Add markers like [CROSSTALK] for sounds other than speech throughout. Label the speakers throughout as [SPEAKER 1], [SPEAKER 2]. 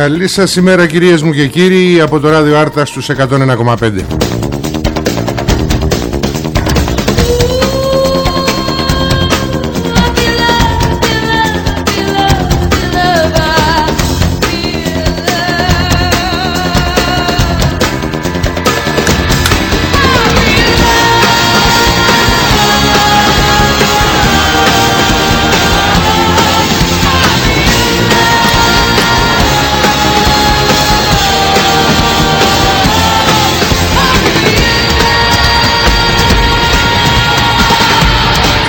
[SPEAKER 1] Καλή σας ημέρα κυρίες μου και κύριοι από το ράδιο Άρτα στους 101,5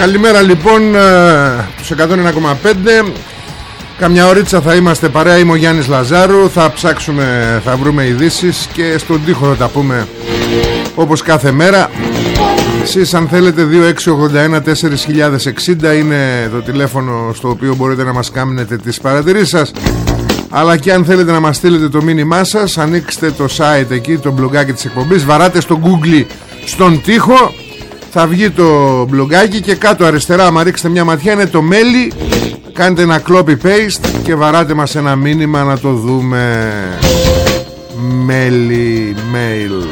[SPEAKER 1] Καλημέρα λοιπόν ε, τους 101,5 Καμιά ωρίτσα θα είμαστε παρέα Είμαι ο Γιάννης Λαζάρου. Θα ψάξουμε, θα βρούμε ειδήσεις Και στον τοίχο θα τα πούμε Όπως κάθε μέρα. Εσείς αν θέλετε 2681 4060 Είναι το τηλέφωνο στο οποίο μπορείτε να μας κάνετε τις παρατηρήσεις σας. Αλλά και αν θέλετε να μας στείλετε το μήνυμά σας Ανοίξτε το site εκεί Το μπλογκάκι της εκπομπής. Βαράτε στο google στον τοίχο θα βγει το μπλογκάκι και κάτω αριστερά άμα ρίξετε μια ματιά είναι το μέλι. Κάντε ένα copy paste και βαράτε μας ένα μήνυμα να το δούμε. Μέλι mail.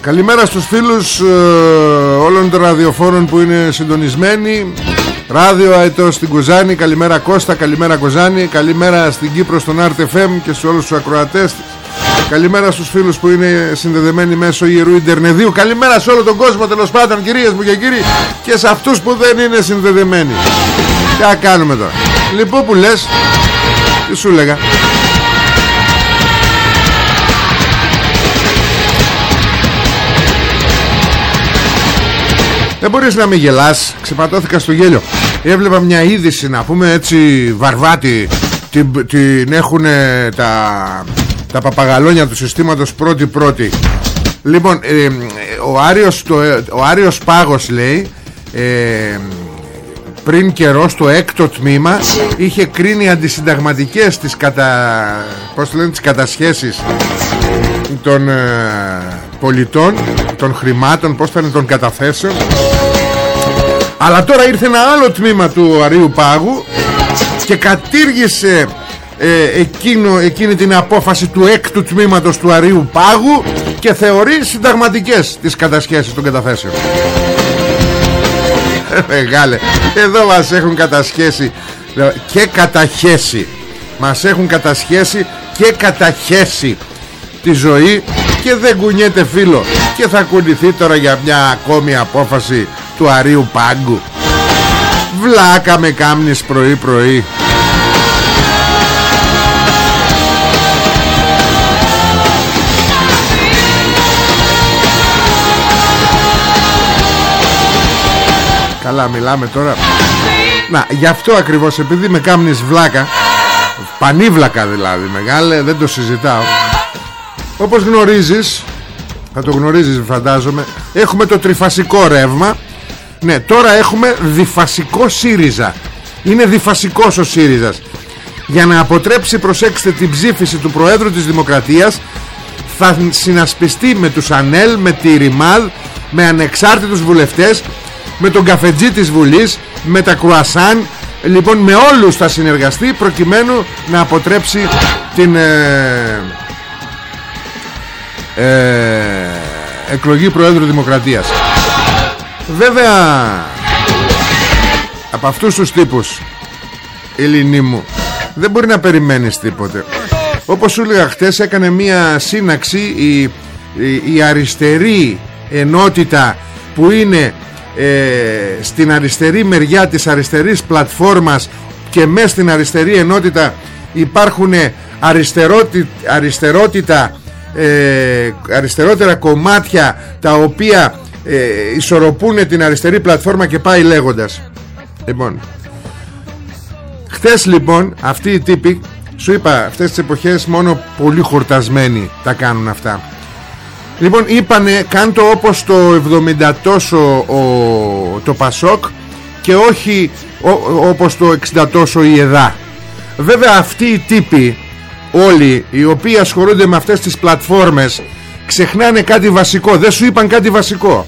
[SPEAKER 1] Καλημέρα στους φίλους ε, όλων των ραδιοφόρων που είναι συντονισμένοι. Ράδιο Αετό στην Κουζάνη Καλημέρα Κώστα, καλημέρα Κουζάνη Καλημέρα στην Κύπρο στον RTFM και σε όλους τους ακροατές Καλημέρα στους φίλους που είναι συνδεδεμένοι μέσω Ιερού Ιντερνεδίου. Καλημέρα σε όλο τον κόσμο τέλος πάντων κυρίες μου και κύριοι Και σε αυτούς που δεν είναι συνδεδεμένοι. Τι κάνουμε τώρα. Λοιπόν που λες Τι σου λέγα Δεν μπορείς να με γελάς Ξεπατώθηκα στο γέλιο. Έβλεπα μια είδηση να πούμε έτσι Βαρβάτη. Την, την έχουν τα τα παπαγαλόνια του συστήματος πρώτη πρώτη. Λοιπόν ε, ο, Άριος, το, ο Άριος Πάγος λέει ε, πριν καιρός στο έκτο τμήμα είχε κρίνει αντισυνταγματικές τις, κατα, πώς λένε, τις κατασχέσεις των ε, πολιτών των χρημάτων πώς θα είναι των καταθέσεων. Αλλά τώρα ήρθε ένα άλλο τμήμα του Αρίου Πάγου και κατήργησε ε, εκείνο, εκείνη την απόφαση του έκτου τμήματος του Αρίου Πάγου και θεωρεί συνταγματικές τις κατασχέσεις των καταθέσεων. Ε, Μεγάλε Εδώ μας έχουν κατασχέσει Και καταχέσει. Μας έχουν κατασχέσει Και καταχέσει Τη ζωή Και δεν κουνιέται φίλο. Και θα κουνηθεί τώρα για μια ακόμη απόφαση Του Αρίου Πάγκου Βλάκα με κάμνης πρωί πρωί Καλά μιλάμε τώρα. Να γι' αυτό ακριβώς επειδή με κάμνεις βλάκα Πανίβλακα δηλαδή μεγάλε Δεν το συζητάω. Όπως γνωρίζεις Θα το γνωρίζεις φαντάζομαι Έχουμε το τριφασικό ρεύμα. Ναι τώρα έχουμε διφασικό ΣΥΡΙΖΑ Είναι διφασικός ο ΣΥΡΙΖΑς Για να αποτρέψει προσέξτε την ψήφιση του Προέδρου της Δημοκρατίας Θα συνασπιστεί με τους ΑΝΕΛ Με τη ΡΙΜΑΔ Με ανεξάρτητους βουλευτές Με τον καφετζή της Βουλής Με τα κρουασάν Λοιπόν με όλους θα συνεργαστεί προκειμένου να αποτρέψει την ε, ε, εκλογή Προέδρου Δημοκρατίας. Βέβαια από αυτούς τους τύπους Ελληνί μου δεν μπορεί να περιμένεις τίποτε. Όπως σου έλεγα χτες έκανε μία σύναξη η, η, η αριστερή ενότητα που είναι ε, στην αριστερή μεριά της αριστερής πλατφόρμας και μέσα στην αριστερή ενότητα υπάρχουν αριστερότητα ε, αριστερότερα κομμάτια τα οποία ε, ισορροπούν την αριστερή πλατφόρμα και πάει λέγοντας. Λοιπόν χθες λοιπόν αυτοί οι τύποι σου είπα αυτές τις εποχές μόνο πολύ χορτασμένοι τα κάνουν αυτά Λοιπόν είπανε κάντο όπως το 70 τόσο ο, το Πασόκ και όχι όπως το 60 τόσο η ΕΔΑ. Βέβαια αυτοί οι τύποι όλοι οι οποίοι ασχολούνται με αυτές τις πλατφόρμες ξεχνάνε κάτι βασικό. Δεν σου είπαν κάτι βασικό.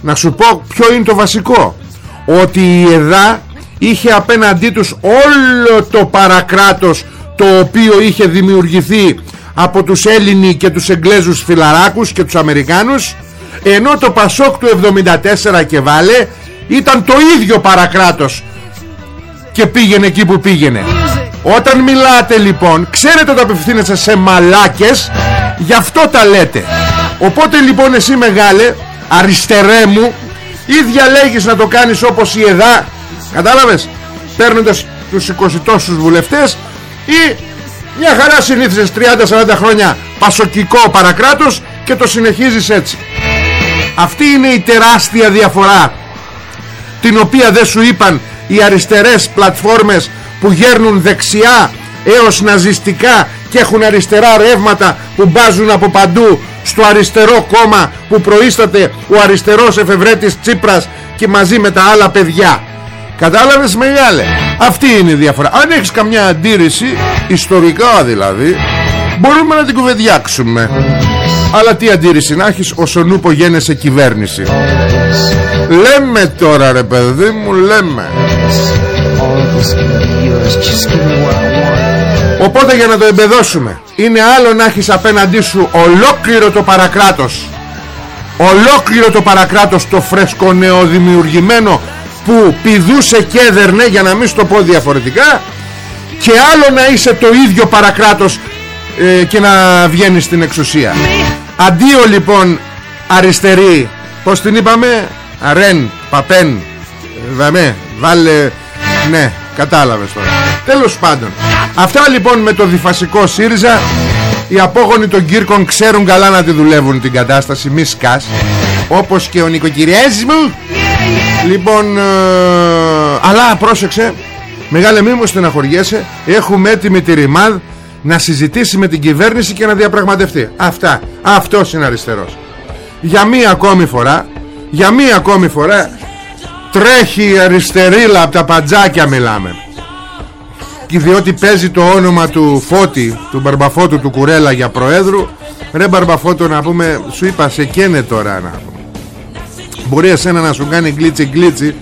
[SPEAKER 1] Να σου πω ποιο είναι το βασικό. Ότι η ΕΔΑ είχε απέναντί τους όλο το παρακράτος το οποίο είχε δημιουργηθεί από τους Έλληνοι και τους Εγγλέζους φιλαράκους και τους Αμερικάνους ενώ το Πασόκ του 74 και βάλε ήταν το ίδιο παρακράτος και πήγαινε εκεί που πήγαινε. Όταν μιλάτε λοιπόν ξέρετε ότι απευθύνεστε σε μαλάκες γι' αυτό τα λέτε. Οπότε λοιπόν εσύ μεγάλε αριστερέ μου ή διαλέγεις να το κάνεις όπως η ΕΔΑ κατάλαβες παίρνοντας τους 20 τόσους βουλευτές ή μια χαρά συνήθισες 30-40 χρόνια πασοκικό παρακράτος και το συνεχίζεις έτσι. Αυτή είναι η τεράστια διαφορά την οποία δεν σου είπαν οι αριστερές πλατφόρμες που γέρνουν δεξιά έως ναζιστικά και έχουν αριστερά ρεύματα που μπάζουν από παντού στο αριστερό κόμμα που προείσταται ο αριστερός εφευρέτης Τσίπρας και μαζί με τα άλλα παιδιά Κατάλαβες μεγάλε; Αυτή είναι η διαφορά. Αν έχεις καμιά αντίρρηση Ιστορικά δηλαδή Μπορούμε να την κουβεντιάξουμε. Αλλά τι αντίρρηση να έχεις Όσον ούπο γένεσαι κυβέρνηση. Λέμε τώρα ρε παιδί μου Λέμε. Οπότε για να το εμπεδώσουμε Είναι άλλο να έχεις απέναντί σου Ολόκληρο το παρακράτος. Ολόκληρο το παρακράτος Το φρέσκο νεοδημιουργημένο που πηδούσε και έδερνε για να μην στο πω διαφορετικά και άλλο να είσαι το ίδιο παρακράτος ε, και να βγαίνεις στην εξουσία. Αντίο λοιπόν αριστερή πως την είπαμε; Αρέν, παπέν δαμέ, βάλε ναι, κατάλαβες τώρα. Τέλος πάντων. Αυτά λοιπόν με το διφασικό ΣΥΡΙΖΑ οι απόγονοι των Κύρκων ξέρουν καλά να τη δουλεύουν την κατάσταση μη σκάς όπως και ο νοικοκυριές μου Λοιπόν ε, Αλλά πρόσεξε Μεγάλε μη μου στεναχωριέσαι Έχουμε έτοιμη τη Ρημάδ Να συζητήσει με την κυβέρνηση και να διαπραγματευτεί. Αυτά. Αυτός είναι αριστερός. Για μία ακόμη φορά Για μία ακόμη φορά Τρέχει η αριστερίλα Από τα παντζάκια μιλάμε. Και διότι παίζει το όνομα του Φώτη Του Μπαρμπαφώτου του Κουρέλα για Προέδρου Ρε Μπαρμπαφώτου να πούμε Σου είπα σε καίνε τώρα να πούμε Μπορεί εσένα να σου κάνει γκλίτσι γκλίτσι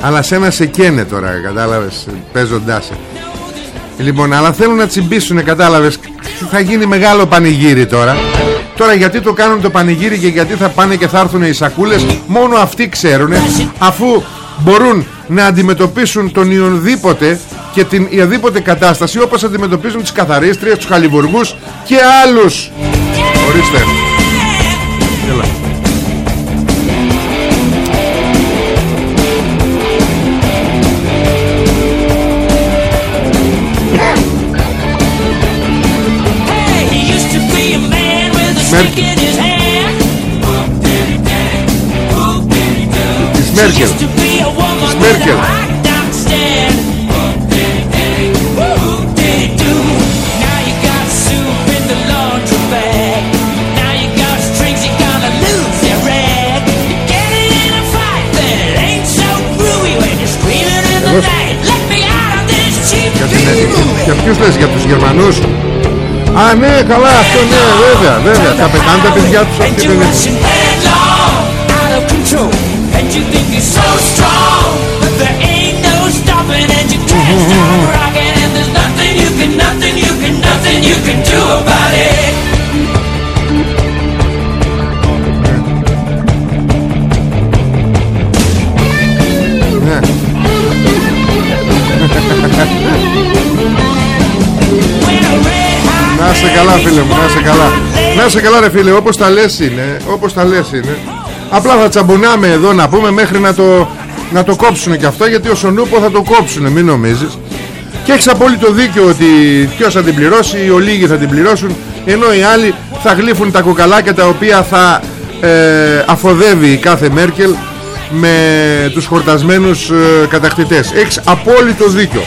[SPEAKER 1] Αλλά σένα σε καίνε τώρα Κατάλαβες παίζοντάς Λοιπόν αλλά θέλουν να τσιμπήσουν Κατάλαβες θα γίνει μεγάλο πανηγύρι τώρα Τώρα γιατί το κάνουν το πανηγύρι Και γιατί θα πάνε και θα έρθουν οι σακούλες Μόνο αυτοί ξέρουν Αφού μπορούν να αντιμετωπίσουν τον ιονδήποτε και την ιαδήποτε κατάσταση όπως αντιμετωπίζουν τις καθαρίστριες, τους χαλιβουργούς και άλλους. Ορίστε. Έλα. Μέρκελ Μέρκελ Για ποιους λες, για τους Γερμανούς Α ναι καλά αυτό ναι βέβαια βέβαια Θα πετάνε τα παιδιά τους αυτοί δεν Να σε καλά φίλε μου, να σε καλά. Να σε καλά ρε φίλε, όπως τα λες είναι Όπως τα λες είναι. Απλά θα τσαμπουνάμε εδώ να πούμε μέχρι να το, να το κόψουν και αυτό Γιατί ο Σονούπο θα το κόψουν, μην νομίζεις. Και έχεις απόλυτο δίκιο ότι ποιος θα την πληρώσει Οι ολίγοι θα την πληρώσουν Ενώ οι άλλοι θα γλύφουν τα κοκαλάκια τα οποία θα ε, αφοδεύει κάθε Μέρκελ με τους χορτασμένους ε, κατακτητές. Έχεις απόλυτο δίκιο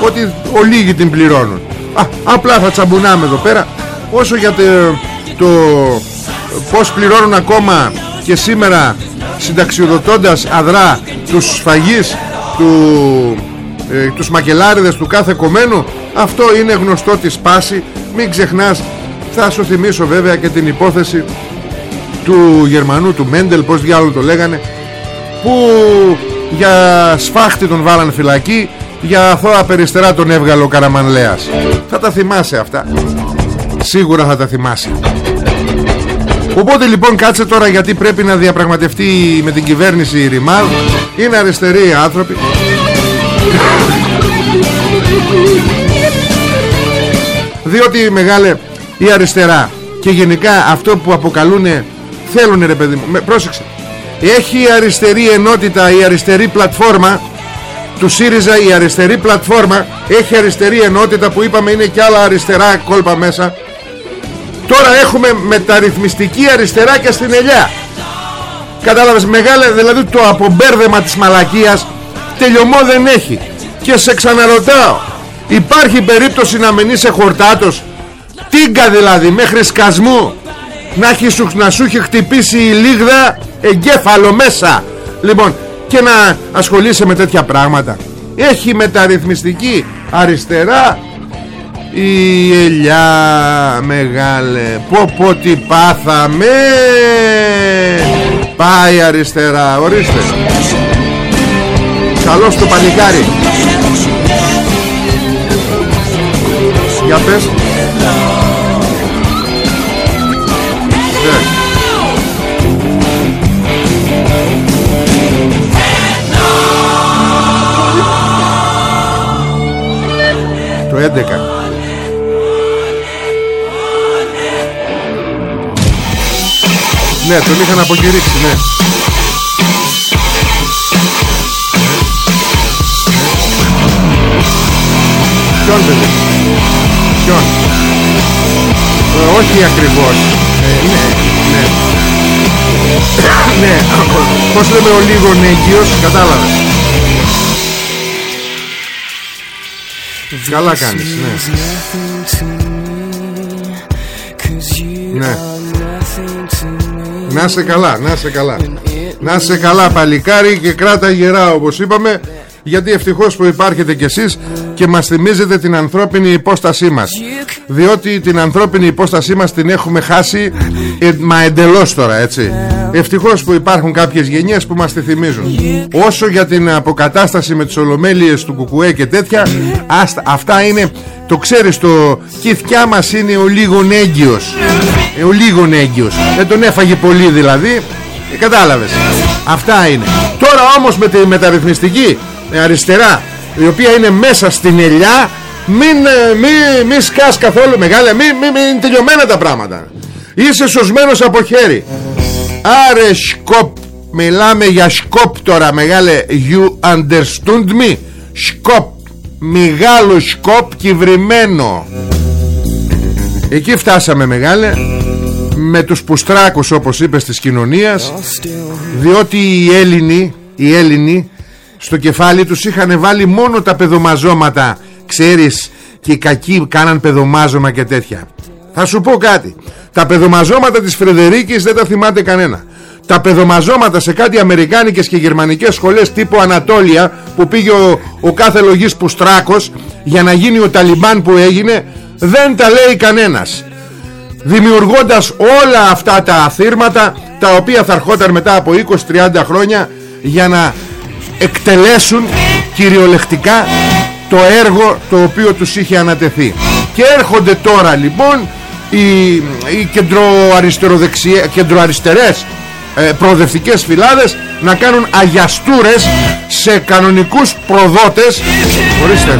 [SPEAKER 1] Ότι ολίγοι την πληρώνουν Α, απλά θα τσαμπουνάμε εδώ πέρα. Όσο για το, το Πως πληρώνουν ακόμα Και σήμερα Συνταξιοδοτώντας αδρά Τους σφαγείς του, ε, Τους μακελάριδες του κάθε κομμένου Αυτό είναι γνωστό της σπάση Μην ξεχνάς Θα σου θυμίσω βέβαια και την υπόθεση Του Γερμανού του Μέντελ Πως διάλογο το λέγανε Που για σφάχτη τον βάλαν φυλακή για αθώα περιστερά τον έβγαλε ο Καραμανλέας. Θα τα θυμάσαι αυτά. Σίγουρα θα τα θυμάσαι. Οπότε λοιπόν κάτσε τώρα γιατί πρέπει να διαπραγματευτεί με την κυβέρνηση η Ρημάλ Είναι αριστεροί άνθρωποι. Διότι μεγάλε η αριστερά Και γενικά αυτό που αποκαλούν Θέλουν ρε παιδί μου. Πρόσεξε. Έχει η αριστερή ενότητα Η αριστερή πλατφόρμα του ΣΥΡΙΖΑ η αριστερή πλατφόρμα έχει αριστερή ενότητα που είπαμε είναι και άλλα αριστερά κόλπα μέσα. Τώρα έχουμε μεταρρυθμιστική αριστερά και στην ελιά. Κατάλαβες μεγάλε δηλαδή το απομπέρδεμα της μαλακίας τελειωμό δεν έχει. Και σε ξαναρωτάω υπάρχει περίπτωση να μην είσαι χορτάτος τίγκα δηλαδή μέχρι σκασμού να, έχει, να σου έχει χτυπήσει η λίγδα εγκέφαλο μέσα. Λοιπόν και να ασχολείσαι με τέτοια πράγματα. Έχει μεταρρυθμιστική αριστερά η ελιά μεγάλε. Πω πω τι πάθαμε. Πάει αριστερά ορίστε. Καλώς το παλικάρι για πες 11 Ναι τον είχαν αποκηρύξει ναι. Ποιον παιδί Ποιον; Ε, Όχι ακριβώς. Ε, Ναι Ναι. Ναι [COUGHS] Πώς λέμε ο λίγο νέγκυος Κατάλαβες Καλά κάνεις ναι. ναι. Να σε καλά Να σε καλά. Να σε καλά παλικάρι και κράτα γερά όπως είπαμε γιατί ευτυχώς που υπάρχετε κι εσείς και μας θυμίζετε την ανθρώπινη υπόστασή μας. Διότι την ανθρώπινη υπόστασή μας την έχουμε χάσει ε, μα εντελώς τώρα έτσι. Ευτυχώς που υπάρχουν κάποιες γενιές που μας τη θυμίζουν. Όσο για την αποκατάσταση με τις ολομέλειες του Κουκουέ και τέτοια αυτά είναι το ξέρεις το κυθιά μας είναι ο λίγον έγκυος ε, ο λίγον έγκυος. Δεν τον έφαγε πολύ δηλαδή. Ε, κατάλαβες. Αυτά είναι. Τώρα όμως με τη μεταρρυθμιστική αριστερά η οποία είναι μέσα στην ελιά μην, μην, μην σκάς καθόλου μεγάλα μην, μην, μην είναι τελειωμένα τα πράγματα. Είσαι σωσμένος από χέρι. Άρε σκοπ μιλάμε για σκοπ τώρα μεγάλε you understood me. Σκοπ μεγάλο σκοπ κυβρημένο εκεί φτάσαμε μεγάλε με τους πουστράκους όπως είπες της κοινωνίας διότι οι Έλληνοι οι Έλληνοι στο κεφάλι τους είχαν βάλει μόνο τα παιδομαζώματα. Ξέρεις και οι κακοί κάναν παιδομάζωμα και τέτοια. Θα σου πω κάτι. Τα παιδομαζώματα της Φρεδερίκης δεν τα θυμάται κανένα. Τα παιδομαζώματα σε κάτι αμερικάνικες και γερμανικές σχολές τύπου Ανατόλια που πήγε ο, ο κάθε λογής Πουστράκος για να γίνει ο Ταλιμπάν που έγινε δεν τα λέει κανένας. Δημιουργώντας όλα αυτά τα αθήρματα τα οποία θα ερχόταν μετά από 20-30 χρόνια για να εκτελέσουν κυριολεκτικά το έργο το οποίο τους είχε ανατεθεί. Και έρχονται τώρα λοιπόν οι, οι κεντροαριστερές ε, προοδευτικές φυλάδες να κάνουν αγιαστούρες σε κανονικούς προδότες. Ορίστε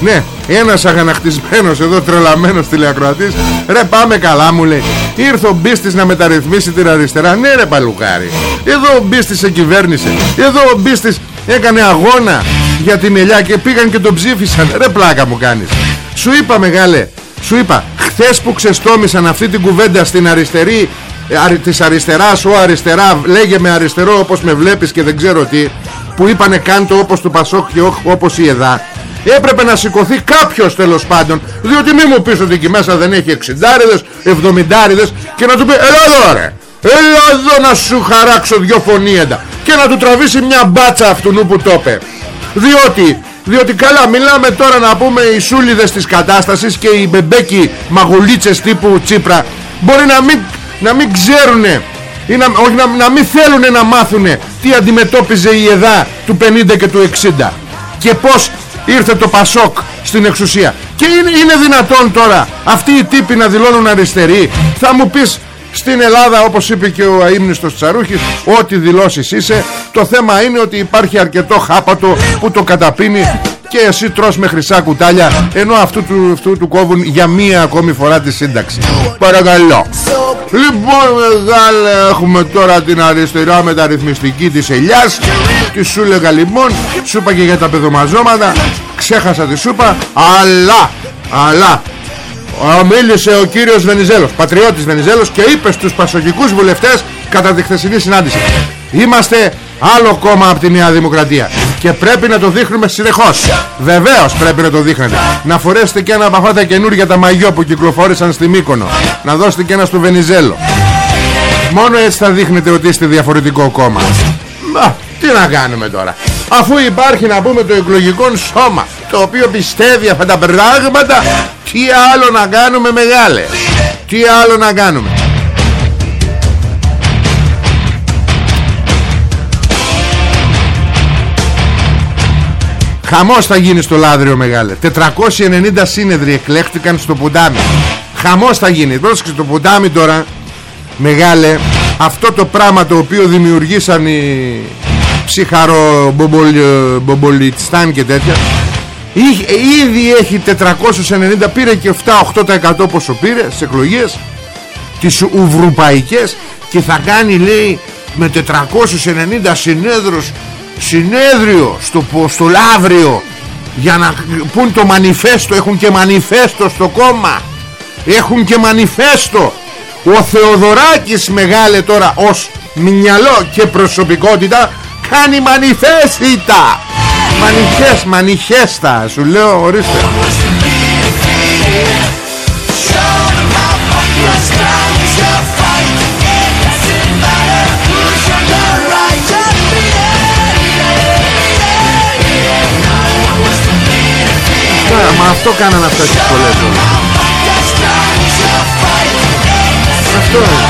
[SPEAKER 1] Ναι, ένας αγανακτισμένος εδώ τρελαμένος τηλεακροατής. Ρε πάμε καλά μου λέει. Ήρθε ο Μπίστης να μεταρρυθμίσει την αριστερά. Ναι ρε παλουκάρι. Εδώ ο Μπίστης εκυβέρνησε Εδώ ο Μπίστης έκανε αγώνα για τη μελιά και πήγαν και τον ψήφισαν. Ρε πλάκα μου κάνεις. Σου είπα μεγάλε Σου είπα χθες που ξεστόμησαν αυτή την κουβέντα στην αριστερή ε, της αριστεράς ο αριστερά λέγε με αριστερό όπως με βλέπεις και δεν ξέρω τι που είπανε κάντο όπως του Πασόκ και όπως η ΕΔΑ έπρεπε να σηκωθεί κάποιος τέλος πάντων διότι μη μου πεις ότι εκεί μέσα δεν έχει 60 70 και να του πει έλα εδώ ρε έλα εδώ να σου χαράξω δυο φωνήεντα και να του τραβήσει μια μπάτσα αυτού που το είπε. Διότι διότι καλά μιλάμε τώρα να πούμε οι σούλιδες της κατάστασης και οι μπεμπέκοι μαγουλίτσες τύπου Τσίπρα μπορεί να μην, να μην ξέρουνε ή να, όχι, να, να μην θέλουν να μάθουν τι αντιμετώπιζε η ΕΔΑ του 50 και του 60 και πως ήρθε το Πασόκ στην εξουσία. Και είναι, είναι δυνατόν τώρα αυτοί οι τύποι να δηλώνουν αριστεροί. Θα μου πεις στην Ελλάδα όπως είπε και ο αείμνηστος Τσαρούχης ό,τι δηλώσεις είσαι. Το θέμα είναι ότι υπάρχει αρκετό χάπατο που το καταπίνει και εσύ τρως με χρυσά κουτάλια ενώ αυτού του, αυτού του κόβουν για μία ακόμη φορά τη σύνταξη. Παρακαλώ. Λοιπόν μεγάλε έχουμε τώρα την αριστερά μεταρρυθμιστική της ελιάς. Και σου έλεγα λοιπόν Σου είπα και για τα παιδομαζώματα Ξέχασα τη σούπα Αλλά Αλλά Μίλησε ο κύριος Βενιζέλος Πατριώτης Βενιζέλος Και είπε στους πασογικούς βουλευτές Κατά τη χθεσινή συνάντηση. Είμαστε άλλο κόμμα από τη Νέα Δημοκρατία και πρέπει να το δείχνουμε συνεχώς. Βεβαίως πρέπει να το δείχνετε. Να φορέσετε και ένα από αυτά τα καινούργια τα μαγιό που κυκλοφόρησαν στη Μύκονο. Να δώσετε και ένα στο Βενιζέλο. Μόνο έτσι θα δείχνετε ότι είστε διαφορετικό κόμμα. Μα, τι να κάνουμε τώρα. Αφού υπάρχει να πούμε το εκλογικό σώμα Το οποίο πιστεύει αυτά τα πράγματα Τι άλλο να κάνουμε μεγάλε Τι άλλο να κάνουμε; Χαμός θα γίνει στο Λάδριο μεγάλε. 490 σύνεδροι εκλέχτηκαν στο Πουντάμι. Χαμός θα γίνει. Πρόσεξε το Πουντάμι τώρα Μεγάλε Αυτό το πράγμα το οποίο δημιουργήσαν οι Ψυχαρο Μπομπολιτστάν και τέτοια Ήδη έχει 490 Πήρε και 7-8% πόσο πήρε Στις εκλογές Τις Ουβρουπαϊκές Και θα κάνει λέει με 490 συνέδρους συνέδριο στο, στο Λαύριο για να πούν το μανιφέστο έχουν και μανιφέστο στο κόμμα. Έχουν και μανιφέστο. Ο Θεοδωράκης μεγάλε τώρα ως μυαλό και προσωπικότητα κάνει μανιφέστα. Μανιχές, μανιχέστα σου λέω ορίστε Μα αυτό κάνανε αυτά τις σχολές Αυτό είναι.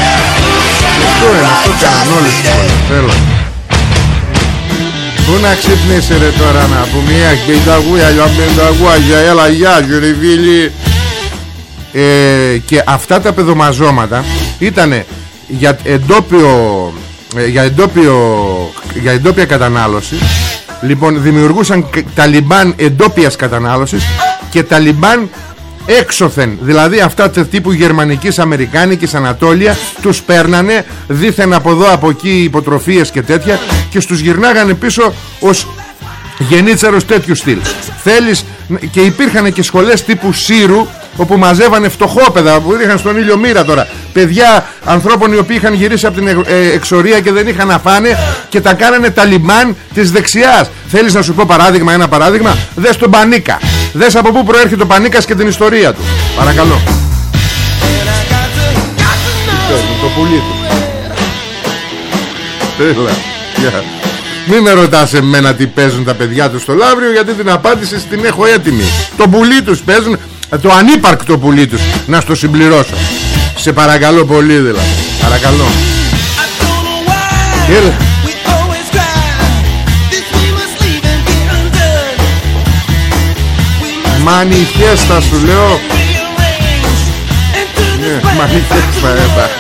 [SPEAKER 1] Αυτό είναι. Αυτό κάνανε όλες τις σχολές. Θέλω Πού να ξυπνήσει ρε τώρα να πούμε. Μια πενταγούια για πενταγούια Έλα γεια σου ρε φίλοι ε, Και αυτά τα παιδομαζώματα Ήτανε για εντόπιο ε, για, εντόπιο, για εντόπια κατανάλωση. Λοιπόν δημιουργούσαν Ταλιμπάν εντόπιας κατανάλωσης Και Ταλιμπάν έξωθεν. Δηλαδή αυτά τα τύπου γερμανικής, αμερικάνικης, ανατόλια τους παίρνανε δήθεν από εδώ από εκεί υποτροφίες και τέτοια και στους γυρνάγανε πίσω ως γενίτσαρος τέτοιου στυλ. Θέλεις και υπήρχαν και σχολές τύπου Σύρου όπου μαζεύανε φτωχόπεδα που είχαν στον ήλιο μοίρα τώρα. Παιδιά ανθρώπων οι οποίοι είχαν γυρίσει από την ε, εξορία και δεν είχαν να φάνε και τα κάνανε τα λιμάν της δεξιάς. Θέλεις να σου πω παράδειγμα ένα παράδειγμα; Δες τον Πανίκα δες από πού προέρχεται ο Πανίκας και την ιστορία του. Παρακαλώ. Το πουλί του. Μην με ρωτάς εμένα τι παίζουν τα παιδιά τους στο Λαύριο Γιατί την απάντηση την έχω έτοιμη. Το πουλί τους παίζουν ε, το ανύπαρκτο πουλί τους. Να στο συμπληρώσω. Σε παρακαλώ πολύ δηλαδή. Παρακαλώ. Έλα Μανιχέστα σου λέω. Ναι μανιχέστα έπα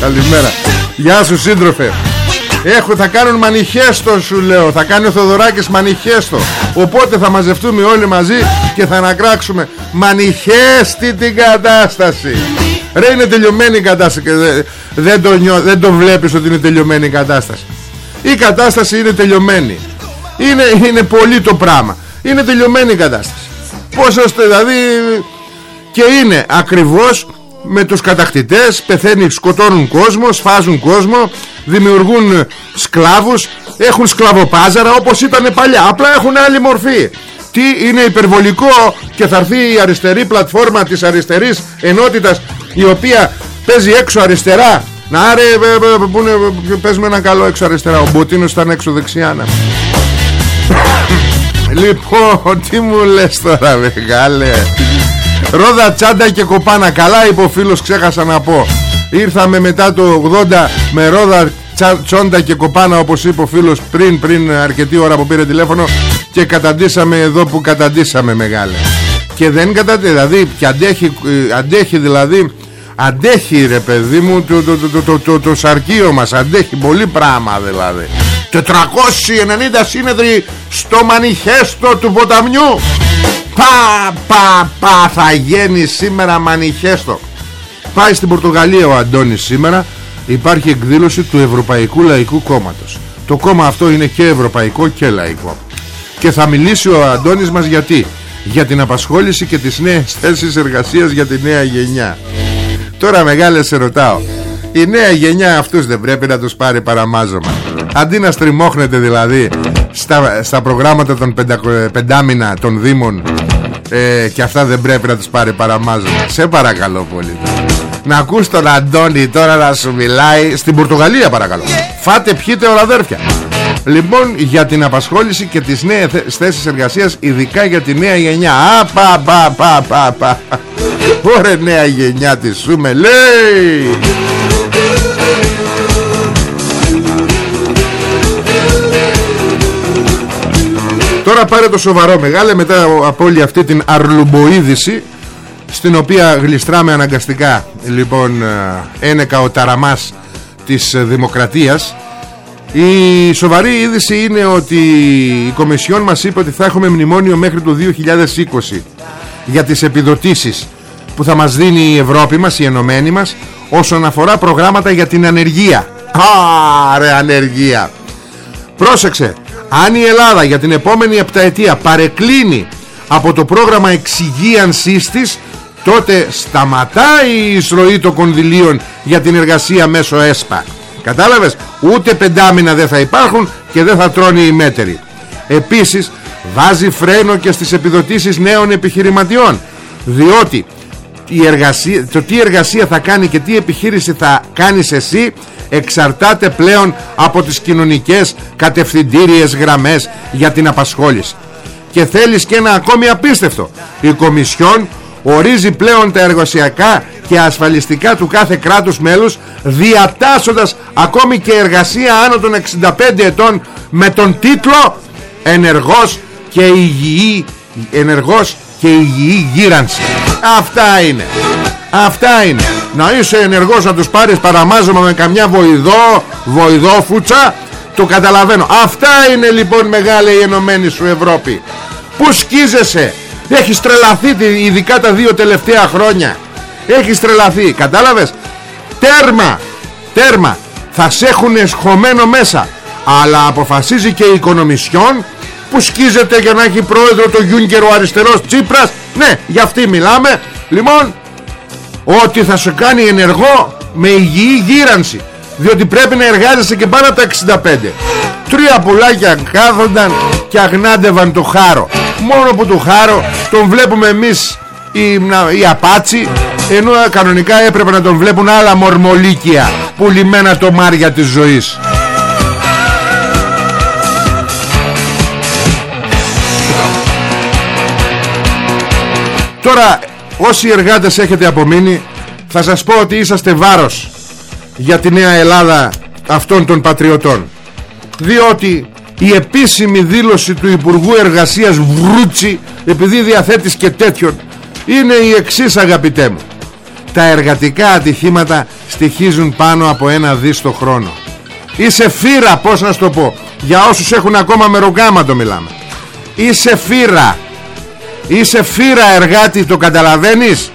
[SPEAKER 1] Καλημέρα. Γεια σου σύντροφε. Έχω, θα κάνουν μανιχέστο σου λέω. Θα κάνει ο Θοδωράκης μανιχέστο. Οπότε θα μαζευτούμε όλοι μαζί Και θα ανακράξουμε. Μανιχέστη την κατάσταση. Ρε είναι τελειωμένη η κατάσταση. Δεν, το νιώ, δεν το βλέπεις ότι είναι τελειωμένη η κατάσταση. Η κατάσταση είναι τελειωμένη. Είναι, είναι πολύ το πράγμα Είναι τελειωμένη η κατάσταση. Πώς ώστε δηλαδή Και είναι ακριβώς με τους κατακτητές πεθαίνει, σκοτώνουν κόσμο, σφάζουν κόσμο δημιουργούν σκλάβους έχουν σκλαβοπάζαρα όπως ήταν παλιά. Απλά έχουν άλλη μορφή. Τι είναι υπερβολικό και θα έρθει η αριστερή πλατφόρμα της αριστερής ενότητας η οποία παίζει έξω αριστερά. Να άρε που είναι, παίζουμε ένα καλό έξω αριστερά. Ο Μποτίνος ήταν έξω δεξιά να. Λοιπόν τι μου λες τώρα μεγάλε Ρόδα τσάντα και κοπάνα Καλά είπε ο φίλος ξέχασα να πω. Ήρθαμε μετά το 80 Με ρόδα τσόντα και κοπάνα Όπως είπε ο φίλος πριν Πριν αρκετή ώρα που πήρε τηλέφωνο Και καταντήσαμε εδώ που καταντήσαμε μεγάλε Και δεν καταντήσαμε Δηλαδή και αντέχει, ε, αντέχει δηλαδή Αντέχει ρε παιδί μου το, το, το, το, το, το σαρκείο μας Αντέχει πολύ πράγμα δηλαδή 490 σύνεδροι στο μανιχέστο του ποταμιού. Πα, πα, πα θα γίνει σήμερα μανιχέστο. Πάει στην Πορτογαλία ο Αντώνης σήμερα. Υπάρχει εκδήλωση του Ευρωπαϊκού Λαϊκού Κόμματος. Το κόμμα αυτό είναι και ευρωπαϊκό και λαϊκό. Και θα μιλήσει ο Αντώνης μας γιατί. Για την απασχόληση και τις νέες θέσεις εργασίας για τη νέα γενιά. Τώρα μεγάλες σε ρωτάω. Η νέα γενιά αυτούς δεν πρέπει να τους πάρει παραμάζωμα Αντί να στριμώχνετε δηλαδή στα, στα προγράμματα των πεντα, πεντάμινα των Δήμων ε, και αυτά δεν πρέπει να τους πάρει παραμάζωμα Σε παρακαλώ πολύ Να ακούς τον Αντώνη τώρα να σου μιλάει Στην Πορτογαλία παρακαλώ. Φάτε πιείτε όλα αδέρφια Λοιπόν για την απασχόληση και τις νέες θέσεις εργασίας Ειδικά για τη νέα γενιά. Α πα πα πα πα πα. Ωραία νέα γενιά τη σου με λέει Τώρα πάρε το σοβαρό μεγάλε μετά από όλη αυτή την αρλουμποίδηση στην οποία γλιστράμε αναγκαστικά λοιπόν ε, ένεκα ο ταραμάς της δημοκρατίας η σοβαρή είδηση είναι ότι η Κομισιόν μας είπε ότι θα έχουμε μνημόνιο μέχρι το 2020 για τις επιδοτήσεις που θα μας δίνει η Ευρώπη μας, η ενωμένη μας όσον αφορά προγράμματα για την ανεργία. Άρε ανεργία. Πρόσεξε, αν η Ελλάδα για την επόμενη επταετία παρεκκλίνει από το πρόγραμμα εξυγίανσής της τότε σταματάει η εισρωή των κονδυλίων για την εργασία μέσω ΕΣΠΑ. Κατάλαβες; Ούτε πεντάμινα δεν θα υπάρχουν και δεν θα τρώνε οι μέτεροι. Επίσης βάζει φρένο και στις επιδοτήσεις νέων επιχειρηματιών διότι η εργασία, το τι εργασία θα κάνει και τι επιχείρηση θα κάνεις εσύ εξαρτάται πλέον από τις κοινωνικές κατευθυντήριες γραμμές για την απασχόληση. Και θέλεις και ένα ακόμη απίστευτο. Η Κομισιόν ορίζει πλέον τα εργασιακά και ασφαλιστικά του κάθε κράτους μέλους διατάσσοντας ακόμη και εργασία άνω των 65 ετών με τον τίτλο «Ενεργός και υγιή, ενεργός και υγιή γύρανση». Αυτά είναι. Αυτά είναι Να είσαι ενεργός να τους πάρεις παραμάζωμα με καμιά βοηδό Βοηδόφουτσα. Το καταλαβαίνω. Αυτά είναι λοιπόν μεγάλη η ενωμένη σου Ευρώπη. Πού σκίζεσαι; Έχεις στρελαθεί ειδικά τα δύο τελευταία χρόνια. Έχεις στρελαθεί κατάλαβες; Τέρμα τέρμα. Θα σε έχουν σχωμένο μέσα. Αλλά αποφασίζει και η οικονομισιόν που σκίζεται για να έχει πρόεδρο το Γιούνκερ ο αριστερός Τσίπρας. Ναι για αυτή μιλάμε. Λοιπόν ότι θα σου κάνει ενεργό με υγιή γύρανση. Διότι πρέπει να εργάζεσαι και πάνω από τα 65 τρία πουλάκια κάθονταν και αγνάντευαν το χάρο. Μόνο που το χάρο τον βλέπουμε εμείς η, η απάτσι ενώ κανονικά έπρεπε να τον βλέπουν άλλα μορμολίκια πουλημένα το μάρια της ζωής. Τώρα όσοι εργάτες έχετε απομείνει θα σας πω ότι είσαστε βάρος για τη Νέα Ελλάδα αυτών των πατριωτών. Διότι η επίσημη δήλωση του Υπουργού Εργασίας Βρούτσι επειδή διαθέτεις και τέτοιον είναι η εξής αγαπητέ μου. Τα εργατικά ατυχήματα στοιχίζουν πάνω από ένα δις το χρόνο. Είσαι φύρα πως να σου το πω για όσους έχουν ακόμα το μιλάμε. Είσαι φύρα είσαι φύρα εργάτη το καταλαβαίνεις;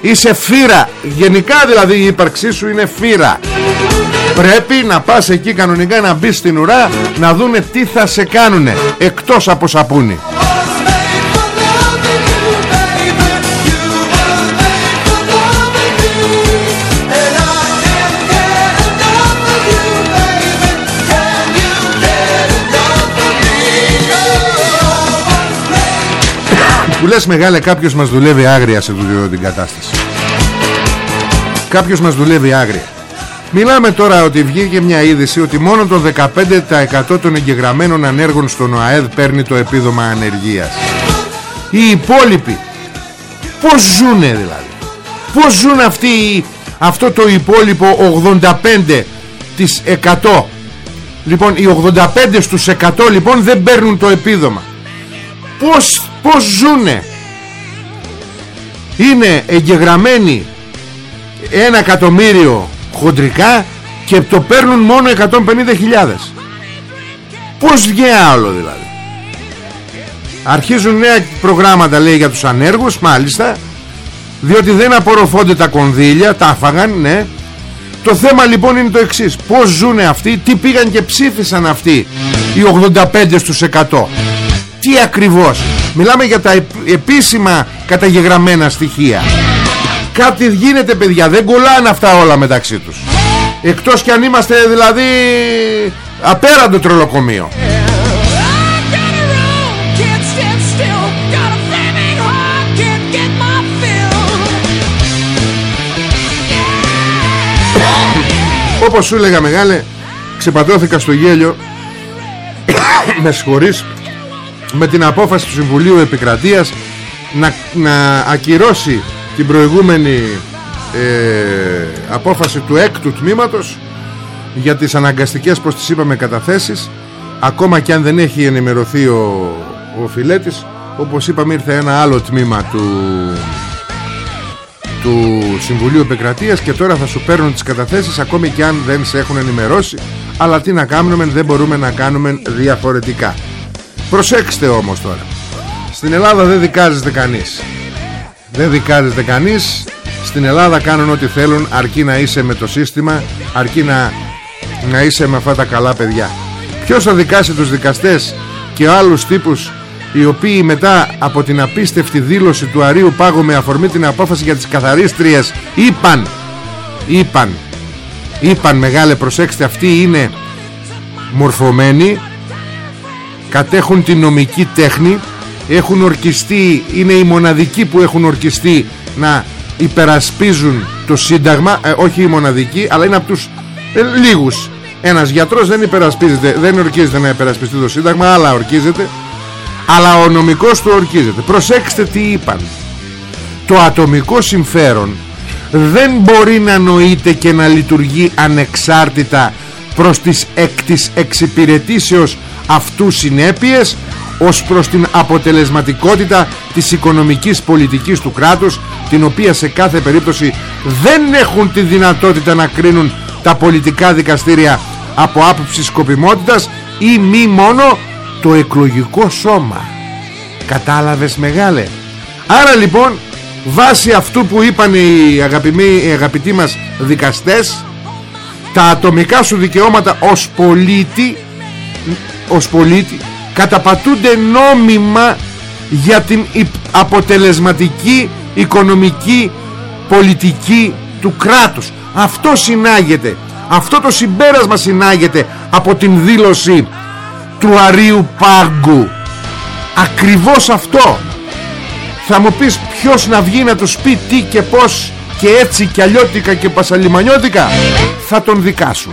[SPEAKER 1] Είσαι φύρα. Γενικά δηλαδή η ύπαρξή σου είναι φύρα. Πρέπει να πας εκεί κανονικά να μπεις στην ουρά να δούνε τι θα σε κάνουνε εκτός από σαπούνι λες μεγάλε κάποιος μας δουλεύει άγρια σε τούτη την κατάσταση Κάποιος μας δουλεύει άγρια. Μιλάμε τώρα ότι βγήκε μια είδηση ότι μόνο το 15% των εγγεγραμμένων ανέργων στον ΟΑΕΔ παίρνει το επίδομα ανεργίας. Οι υπόλοιποι Πώς ζουνε δηλαδή; Πώς ζουν αυτοί αυτό το υπόλοιπο 85 της 100 Λοιπόν οι 85 στους 100 λοιπόν δεν παίρνουν το επίδομα. Πώς, πώς ζουνε Είναι εγγεγραμμένοι ένα εκατομμύριο χοντρικά και το παίρνουν μόνο 150.000 Πώς βγαίνει άλλο δηλαδή. Αρχίζουν νέα προγράμματα λέει για τους ανέργους μάλιστα διότι δεν απορροφώνται τα κονδύλια τα άφαγαν ναι. Το θέμα λοιπόν είναι το εξής. Πως ζουν αυτοί τι πήγαν και ψήφισαν αυτοί οι 85 στους 100 τι ακριβώς μιλάμε για τα επίσημα καταγεγραμμένα στοιχεία. Κάτι γίνεται παιδιά. Δεν κολλάνε αυτά όλα μεταξύ τους. Εκτός κι αν είμαστε δηλαδή απέραντο τρολοκομείο. Όπως σου έλεγα μεγάλε Ξεπατώθηκα στο γέλιο. [COUGHS] Με συγχωρείς Με την απόφαση του Συμβουλίου Επικρατείας Να, να ακυρώσει την προηγούμενη ε, απόφαση του έκτου τμήματος για τις αναγκαστικές πως τις είπαμε καταθέσεις ακόμα και αν δεν έχει ενημερωθεί ο, ο Φιλέτης. Όπως είπαμε ήρθε ένα άλλο τμήμα του, του Συμβουλίου Επικρατείας και τώρα θα σου παίρνουν τις καταθέσεις ακόμη και αν δεν σε έχουν ενημερώσει. Αλλά τι να κάνουμε δεν μπορούμε να κάνουμε διαφορετικά προσέξτε όμως τώρα. Στην Ελλάδα δεν δικάζεται κανείς. Δεν δικάζεται κανείς. Στην Ελλάδα κάνουν ό,τι θέλουν Αρκεί να είσαι με το σύστημα Αρκεί να, να είσαι με αυτά τα καλά παιδιά. Ποιος θα δικάσει τους δικαστές Και άλλους τύπους Οι οποίοι μετά από την απίστευτη δήλωση Του Αρίου Πάγου με αφορμή την απόφαση Για τις καθαρίστριες Είπαν Είπαν Είπαν μεγάλε προσέξτε Αυτοί είναι μορφωμένοι Κατέχουν την νομική τέχνη έχουν ορκιστεί είναι οι μοναδικοί που έχουν ορκιστεί να υπερασπίζουν το σύνταγμα. Ε, όχι οι μοναδικοί αλλά είναι από τους ε, λίγους. Ένας γιατρός δεν υπερασπίζεται δεν ορκίζεται να υπερασπιστεί το σύνταγμα αλλά ορκίζεται. Αλλά ο νομικός του ορκίζεται. Προσέξτε τι είπαν. Το ατομικό συμφέρον δεν μπορεί να νοείται και να λειτουργεί ανεξάρτητα προς τις εκ της εξυπηρετήσεως αυτούς συνέπειες ως προς την αποτελεσματικότητα της οικονομικής πολιτικής του κράτους την οποία σε κάθε περίπτωση δεν έχουν τη δυνατότητα να κρίνουν τα πολιτικά δικαστήρια από άποψη σκοπιμότητας ή μη μόνο το εκλογικό σώμα. Κατάλαβες μεγάλε. Άρα λοιπόν βάσει αυτού που είπαν οι, αγαπημοί, οι αγαπητοί μας δικαστές τα ατομικά σου δικαιώματα ως πολίτη ως πολίτη καταπατούνται νόμιμα για την αποτελεσματική οικονομική πολιτική του κράτους. Αυτό συνάγεται αυτό το συμπέρασμα συνάγεται από την δήλωση του Αρίου Πάγκου. Ακριβώς αυτό. Θα μου πεις ποιος να βγει να τους πει τι και πως και έτσι και αλλιώτικα και πασαλιμανιώτικα θα τον δικάσουν.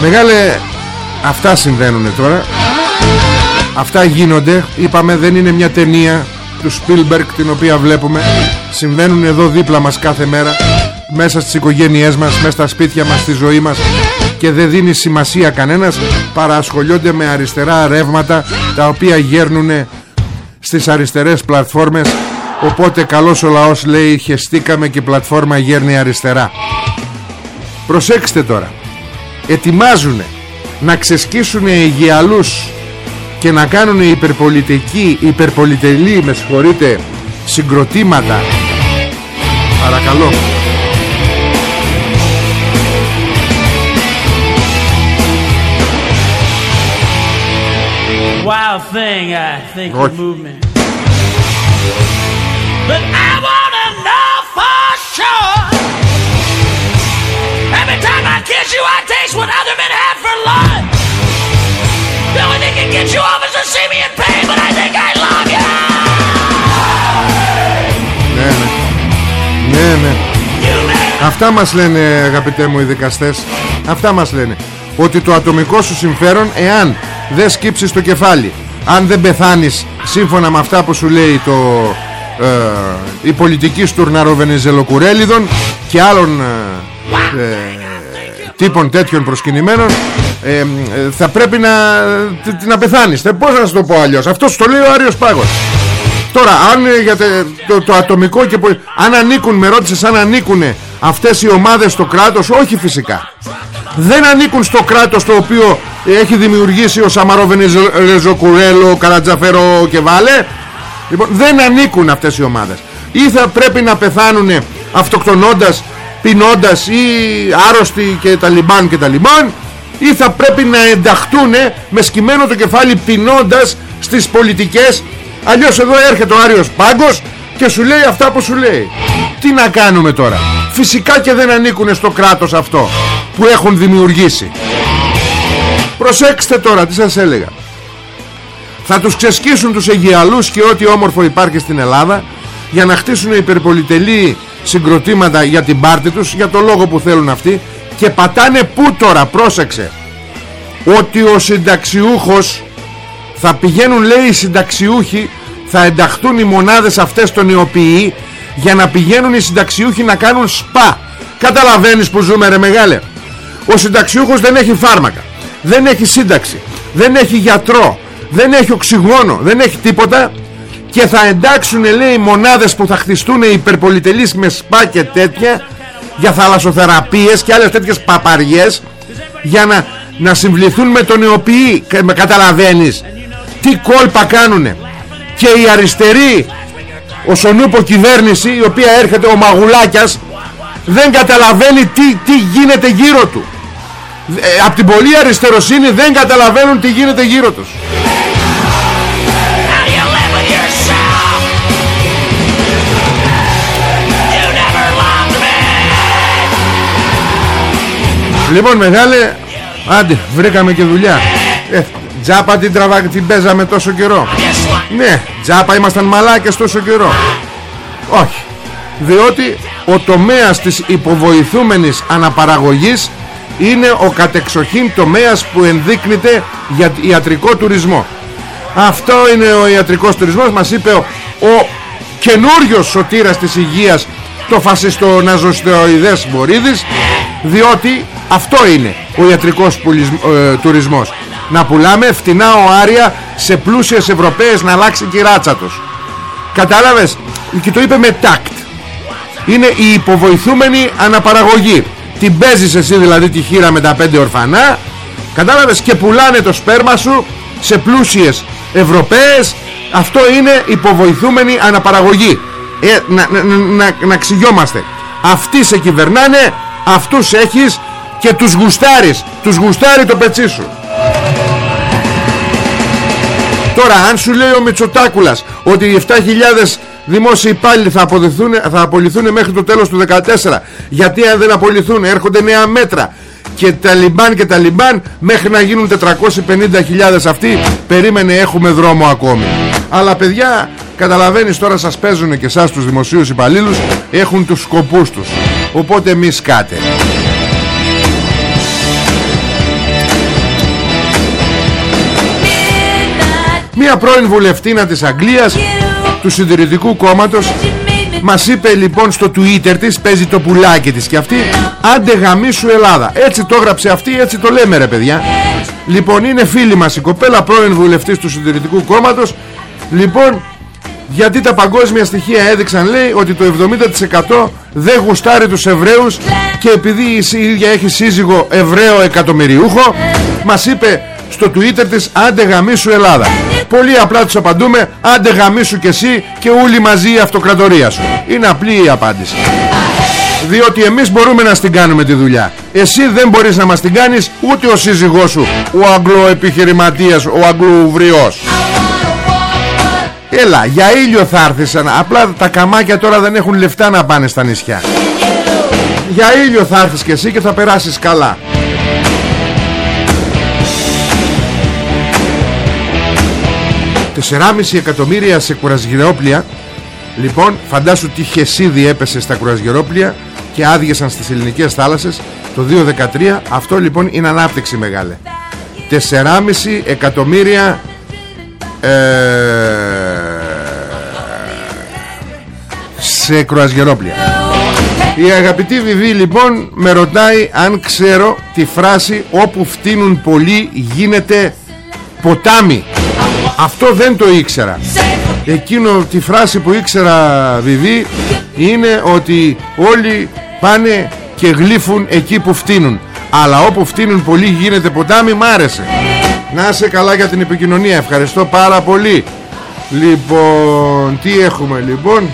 [SPEAKER 1] Μεγάλε Αυτά συμβαίνουν τώρα. Αυτά γίνονται. Είπαμε δεν είναι μια ταινία Του Spielberg την οποία βλέπουμε. Συμβαίνουν εδώ δίπλα μας κάθε μέρα Μέσα στις οικογένειές μας Μέσα στα σπίτια μας, στη ζωή μας Και δεν δίνει σημασία κανένας Παρασχολιόνται με αριστερά ρεύματα Τα οποία γέρνουν Στις αριστερές πλατφόρμες Οπότε καλός ο λαός λέει Χεστήκαμε και η πλατφόρμα γέρνει αριστερά Προσέξτε τώρα Ετοιμάζουν να ξεσκίσουν αιγιαλούς και να κάνουν υπερπολιτική, υπερπολιτελή, με συγχωρείτε, συγκροτήματα. Παρακαλώ. Wow thing, I think the movement. But I wanna know for sure. Every time I kiss you, I taste what other men have for lunch. The only thing can get you off is to see me in pain, but I think I love you. Ναι, ναι. Ναι, ναι. Αυτά μας λένε αγαπητέ μου οι δικαστές Αυτά μας λένε Ότι το ατομικό σου συμφέρον Εάν δεν σκύψεις το κεφάλι Αν δεν πεθάνεις Σύμφωνα με αυτά που σου λέει το ε, Η πολιτική στουρναροβενιζελοκουρέλιδων Και άλλων ε, ε, τύπων τέτοιων προσκυνημένων ε, ε, θα πρέπει να, να πεθάνεις. Πώς να σου το πω αλλιώς; Αυτό το λέει ο Άριος Πάγος. Τώρα αν ε, για το, το, ατομικό και αν ανήκουν με ρώτησες αν ανήκουν αυτές οι ομάδες στο κράτος όχι φυσικά. Δεν ανήκουν στο κράτος το οποίο έχει δημιουργήσει ο Σαμαρόβενης Ρεζοκουρέλο, ο Καρατζαφέρο και Βάλε. Λοιπόν δεν ανήκουν αυτές οι ομάδες. Ή θα πρέπει να πεθάνουν αυτοκτονώντας πεινώντας ή άρρωστοι και τα λιμπάν και τα λιμπάν ή θα πρέπει να ενταχτούν με σκυμμένο το κεφάλι πεινώντας στις πολιτικές. Αλλιώς εδώ έρχεται ο Άριος Πάγκος και σου λέει αυτά που σου λέει. Τι να κάνουμε τώρα; Φυσικά και δεν ανήκουν στο κράτος αυτό που έχουν δημιουργήσει. Προσέξτε τώρα τι σας έλεγα. Θα τους ξεσκίσουν τους Αιγιαλούς και ό,τι όμορφο υπάρχει στην Ελλάδα για να χτίσουν υπερπολιτελή συγκροτήματα για την πάρτη τους για το λόγο που θέλουν αυτοί και πατάνε πού τώρα πρόσεξε. Ότι ο συνταξιούχος θα πηγαίνουν λέει οι συνταξιούχοι θα ενταχθούν οι μονάδες αυτές των ιοποιοί για να πηγαίνουν οι συνταξιούχοι να κάνουν σπα. Καταλαβαίνεις που ζούμε ρε μεγάλε. Ο συνταξιούχος δεν έχει φάρμακα δεν έχει σύνταξη δεν έχει γιατρό δεν έχει οξυγόνο δεν έχει τίποτα και θα εντάξουν λέει μονάδες που θα χτιστούν υπερπολιτελείς με σπά και τέτοια για θαλασσοθεραπείες και άλλες τέτοιες παπαριές για να, να συμβληθούν με τον ιοποιή με καταλαβαίνεις τι κόλπα κάνουνε. Και η αριστερή ο Σονούπο κυβέρνηση η οποία έρχεται ο Μαγουλάκιας δεν καταλαβαίνει τι, τι γίνεται γύρω του. Ε, από την πολλή αριστεροσύνη δεν καταλαβαίνουν τι γίνεται γύρω τους. Λοιπόν μεγάλε Άντε βρήκαμε και δουλειά. Ε, Τζάπα την, τραβά, την παίζαμε τόσο καιρό Ναι τζάπα ήμασταν μαλάκες τόσο καιρό. Όχι Διότι ο τομέας της υποβοηθούμενης αναπαραγωγής είναι ο κατεξοχήν τομέας που ενδείκνυται για ιατρικό τουρισμό. Αυτό είναι ο ιατρικός τουρισμός μας είπε ο, ο καινούριος σωτήρας της υγείας το φασιστο ναζοστεοειδές Μπορίδης διότι αυτό είναι ο ιατρικός ε, τουρισμός να πουλάμε φτηνά οάρια σε πλούσιες Ευρωπαίες να αλλάξει και η ράτσα τους. Κατάλαβες; Και το είπε με τάκτ. Είναι η υποβοηθούμενη αναπαραγωγή. Την παίζεις εσύ δηλαδή τη χείρα με τα πέντε ορφανά. Κατάλαβες; Και πουλάνε το σπέρμα σου σε πλούσιες Ευρωπαίες. Αυτό είναι υποβοηθούμενη αναπαραγωγή. Ε, να, να, να, να ξυγιόμαστε αυτοί σε κυβερνάνε αυτούς έχεις και τους γουστάρεις. Τους γουστάρει το πετσί σου τώρα αν σου λέει ο Μητσοτάκουλας ότι οι 7.000 δημόσιοι υπάλληλοι θα, θα απολυθούν μέχρι το τέλος του 2014 γιατί αν δεν απολυθούν έρχονται νέα μέτρα. Και τα λιμπάν και τα λιμπάν μέχρι να γίνουν 450.000 αυτοί περίμενε έχουμε δρόμο ακόμη. Αλλά παιδιά καταλαβαίνεις τώρα σας παίζουν και εσάς τους δημοσίους υπαλλήλους έχουν τους σκοπούς τους. Οπότε μη σκάτε Μία πρώην βουλευτήνα της Αγγλίας του συντηρητικού κόμματος μας είπε λοιπόν στο Twitter της Παίζει το πουλάκι της και αυτή Άντε γαμίσου Ελλάδα Έτσι το έγραψε αυτή έτσι το λέμε ρε παιδιά. Λοιπόν είναι φίλη μας η κοπέλα Πρώην βουλευτής του συντηρητικού κόμματος. Λοιπόν γιατί τα παγκόσμια στοιχεία έδειξαν λέει ότι το 70% δεν γουστάρει τους Εβραίους και επειδή η ίδια έχει σύζυγο Εβραίο εκατομμυριούχο μας είπε στο Twitter της άντε γαμίσου Ελλάδα Πολύ απλά τους απαντούμε άντε γαμίσου και εσύ και όλοι μαζί η αυτοκρατορία σου Είναι απλή η απάντηση. Διότι εμείς μπορούμε να στην κάνουμε τη δουλειά. Εσύ δεν μπορείς να μας την κάνεις Ούτε ο σύζυγός σου Ο αγγλοεπιχειρηματίας Ο αγγλοουβριός Έλα για ήλιο θα έρθεις Απλά τα καμάκια τώρα δεν έχουν λεφτά να πάνε στα νησιά. Για ήλιο θα έρθεις και εσύ και θα περάσεις καλά 4,5 εκατομμύρια σε κουρασγερόπλια Λοιπόν φαντάσου τι χεσίδι έπεσε στα κουρασγερόπλια Και άδειασαν στις ελληνικές θάλασσες Το 2013 Αυτό λοιπόν είναι ανάπτυξη μεγάλη 4,5 εκατομμύρια ε, Σε κουρασγερόπλια η αγαπητή Βιβί λοιπόν με ρωτάει αν ξέρω τη φράση όπου φτύνουν πολλοί γίνεται ποτάμι αυτό δεν το ήξερα. Εκείνο τη φράση που ήξερα Βιβί Είναι ότι όλοι πάνε και γλύφουν εκεί που φτύνουν. Αλλά όπου φτύνουν πολύ γίνεται ποτάμι μ' άρεσε. Να είσαι καλά για την επικοινωνία. Ευχαριστώ πάρα πολύ. Λοιπόν τι έχουμε λοιπόν;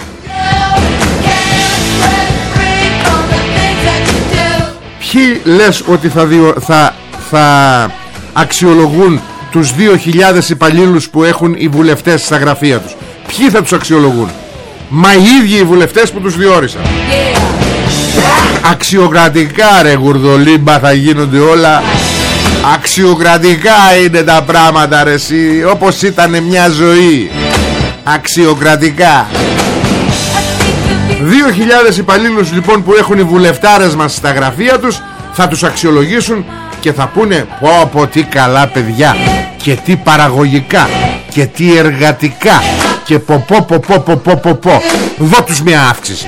[SPEAKER 1] Ποιοι λες ότι θα, διο, θα, θα αξιολογούν τους 2.000 υπαλλήλους που έχουν οι βουλευτές στα γραφεία τους. Ποιοι θα τους αξιολογούν; Μα οι ίδιοι οι βουλευτές που τους διόρισαν. Αξιοκρατικά ρε γουρδολίμπα θα γίνονται όλα. Αξιοκρατικά είναι τα πράγματα ρε εσύ Όπως ήταν μια ζωή. Αξιοκρατικά. 2.000 υπαλλήλους λοιπόν που έχουν οι βουλευτάρες μας στα γραφεία τους Θα τους αξιολογήσουν και θα πούνε πω πω τι καλά παιδιά και τι παραγωγικά και τι εργατικά και πω πω πω πω πω πω πω πω δώ τους μια αύξηση.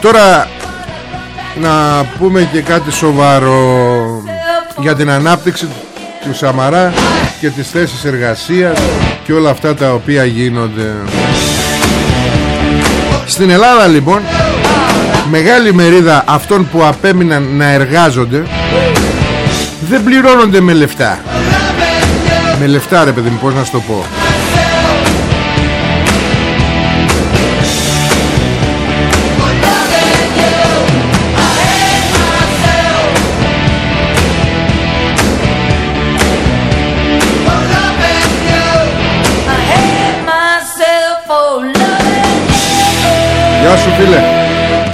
[SPEAKER 1] Τώρα να πούμε και κάτι σοβαρό για την ανάπτυξη του Σαμαρά και τις θέσεις εργασίας και όλα αυτά τα οποία γίνονται. Στην Ελλάδα λοιπόν μεγάλη μερίδα αυτών που απέμειναν να εργάζονται δεν πληρώνονται με λεφτά. Με λεφτά ρε παιδί μου πως να σου το πω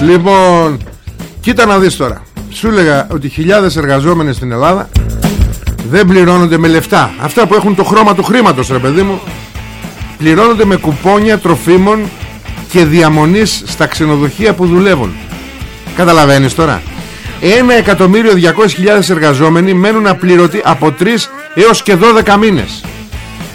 [SPEAKER 1] Λοιπόν Κοίτα να δεις τώρα. Σου έλεγα ότι χιλιάδες εργαζόμενοι στην Ελλάδα Δεν πληρώνονται με λεφτά. Αυτά που έχουν το χρώμα του χρήματος ρε παιδί μου Πληρώνονται με κουπόνια τροφίμων Και διαμονής στα ξενοδοχεία που δουλεύουν. Καταλαβαίνεις τώρα. Εκατομμύριο 200.000 εργαζόμενοι μένουν απλήρωτοι από 3 έως και 12 μήνες.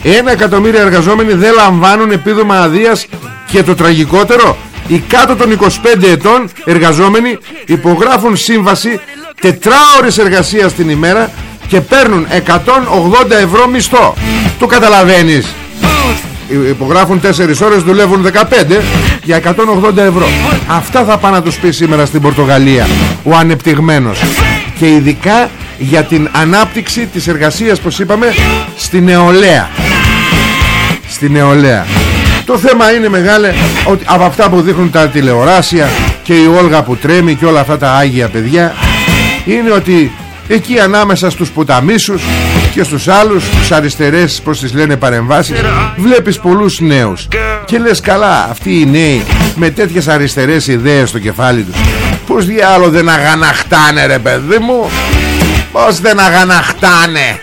[SPEAKER 1] Ένα εκατομμύριο εργαζόμενοι δεν λαμβάνουν επίδομα αδείας και το τραγικότερο οι κάτω των 25 ετών εργαζόμενοι υπογράφουν σύμβαση τετράωρης εργασίας την ημέρα και παίρνουν 180 ευρώ μισθό. Το καταλαβαίνεις. Υπογράφουν 4 ώρες, δουλεύουν 15 για 180 ευρώ. Αυτά θα πάνε να τους πει σήμερα στην Πορτογαλία ο ανεπτυγμένος. Και ειδικά για την ανάπτυξη της εργασίας, πως είπαμε, στη νεολαία. Στη νεολαία. Το θέμα είναι μεγάλε ότι από αυτά που δείχνουν τα τηλεοράσια και η Όλγα που τρέμει και όλα αυτά τα άγια παιδιά είναι ότι εκεί ανάμεσα στους ποταμίσους και στους άλλους τους αριστερές πως τις λένε παρεμβάσεις βλέπεις πολλούς νέους. Και λες καλά αυτοί οι νέοι με τέτοιες αριστερές ιδέες στο κεφάλι τους πως διάλο δεν αγαναχτάνε ρε παιδί μου πως δεν αγαναχτάνε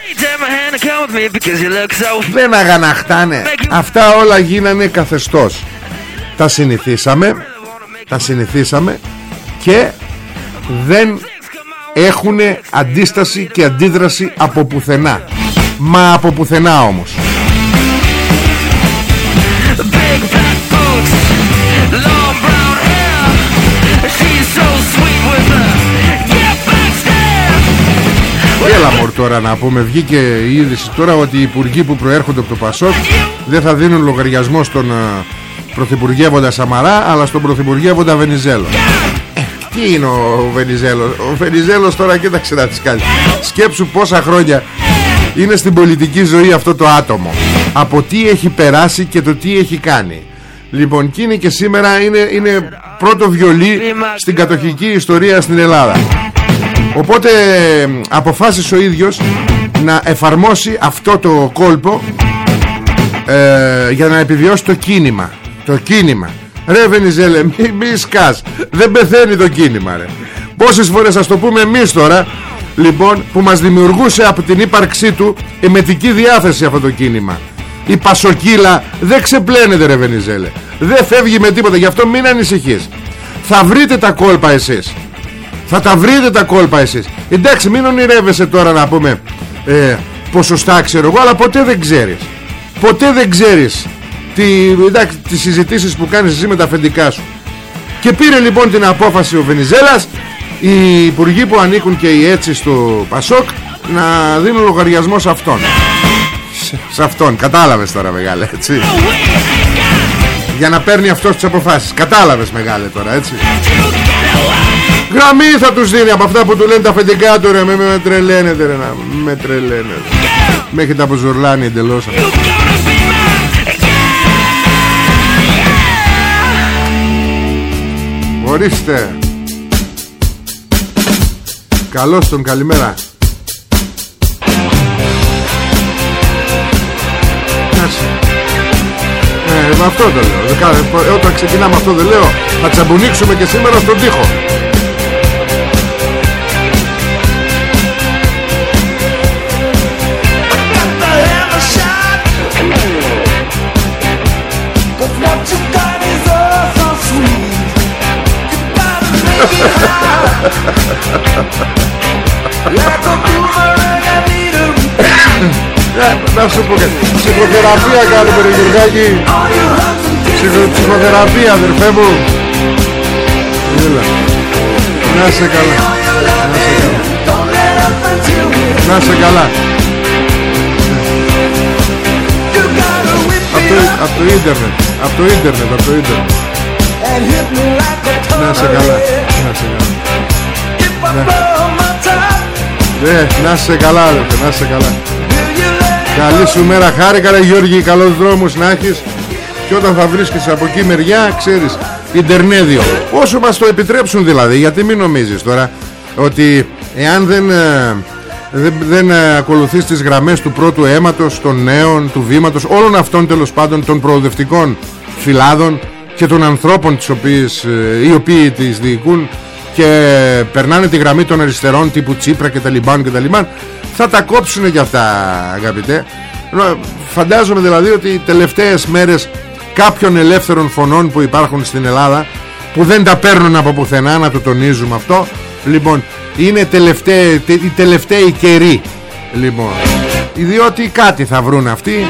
[SPEAKER 1] δεν αγαναχτάνε. Αυτά όλα γίνανε καθεστώς. Τα συνηθίσαμε. Τα συνηθίσαμε Και δεν έχουν αντίσταση και αντίδραση από πουθενά. Μα από πουθενά όμως Έλα μωρ τώρα να πούμε. Βγήκε η είδηση τώρα ότι οι υπουργοί που προέρχονται από το Πασόκ Δεν θα δίνουν λογαριασμό στον uh, Πρωθυπουργεύοντα Σαμαρά Αλλά στον Πρωθυπουργεύοντα Βενιζέλο. Ε, Τι είναι ο Βενιζέλος; Ο Βενιζέλος τώρα κοίταξε να τις κάνεις. Σκέψου πόσα χρόνια Είναι στην πολιτική ζωή αυτό το άτομο. Από τι έχει περάσει και το τι έχει κάνει. Λοιπόν και είναι και σήμερα είναι, είναι πρώτο βιολί Στην κατοχική ιστορία στην Ελλάδα Οπότε αποφάσισε ο ίδιος να εφαρμόσει αυτό το κόλπο ε, για να επιβιώσει το κίνημα. Το κίνημα. Ρε Βενιζέλε μη, μη σκάς. Δεν πεθαίνει το κίνημα ρε. Πόσες φορές ας το πούμε εμείς τώρα Λοιπόν που μας δημιουργούσε από την ύπαρξή του εμετική διάθεση αυτό το κίνημα Η Πασοκύλα δεν ξεπλένεται ρε Βενιζέλε Δεν φεύγει με τίποτα Γι' αυτό μην ανησυχείς Θα βρείτε τα κόλπα εσείς θα τα βρείτε τα κόλπα εσείς. Εντάξει μην ονειρεύεσαι τώρα να πούμε ε, Ποσοστά ξέρω εγώ Αλλά ποτέ δεν ξέρεις. Ποτέ δεν ξέρεις τι, εντάξει, Τις συζητήσεις που κάνεις εσύ με τα αφεντικά σου. Και πήρε λοιπόν την απόφαση ο Βενιζέλας Οι υπουργοί που ανήκουν και οι έτσι στο Πασόκ Να δίνουν λογαριασμό σε αυτόν. Σε, αυτόν. Κατάλαβες τώρα μεγάλε έτσι. Για να παίρνει αυτός τις αποφάσεις. Κατάλαβες μεγάλε τώρα έτσι Γραμμή θα τους δίνει από αυτά που του λένε τα αφεντικά του ρε. Με, με τρελαίνετε ρε να με τρελαίνετε. Με έχετε αποζουρλάνει εντελώς Ορίστε. Καλώς τον καλημέρα. Ε, αυτό το λέω. Όταν ξεκινάμε αυτό δεν λέω. Θα τσαμπουνίξουμε και σήμερα στον τοίχο Να σου πω κάτι. Ψυχοθεραπεία κάνουμε ρε Γιουργάκη Ψυχοθεραπεία αδερφέ μου. Έλα. Να σε καλά. Να σε καλά. Από το ίντερνετ. Από το ίντερνετ Από το ίντερνετ. Να σε καλά Να σε καλά Ναι, να σε καλά Να σε καλά. Καλή σου μέρα χάρηκα ρε Γιώργη Καλός δρόμος να έχεις. Και όταν θα βρίσκεις από εκεί μεριά Ξέρεις Ιντερνέδιο. Όσο μας το επιτρέψουν δηλαδή Γιατί μην νομίζεις τώρα Ότι εάν δεν ε, δεν, δεν ε, ακολουθείς τις γραμμές του πρώτου αίματος των νέων, του βήματος όλων αυτών τέλος πάντων των προοδευτικών φυλάδων και των ανθρώπων τις οποίες, ε, οι οποίοι τις διοικούν και περνάνε τη γραμμή των αριστερών τύπου Τσίπρα και τα Λιμπάν και τα Λιμπάν θα τα κόψουν και αυτά αγαπητέ. Φαντάζομαι δηλαδή ότι οι τελευταίες μέρες κάποιων ελεύθερων φωνών που υπάρχουν στην Ελλάδα που δεν τα παίρνουν από πουθενά να το τονίζουμε αυτό λοιπόν είναι οι τελευταίοι καιροί λοιπόν. Διότι κάτι θα βρουν αυτοί.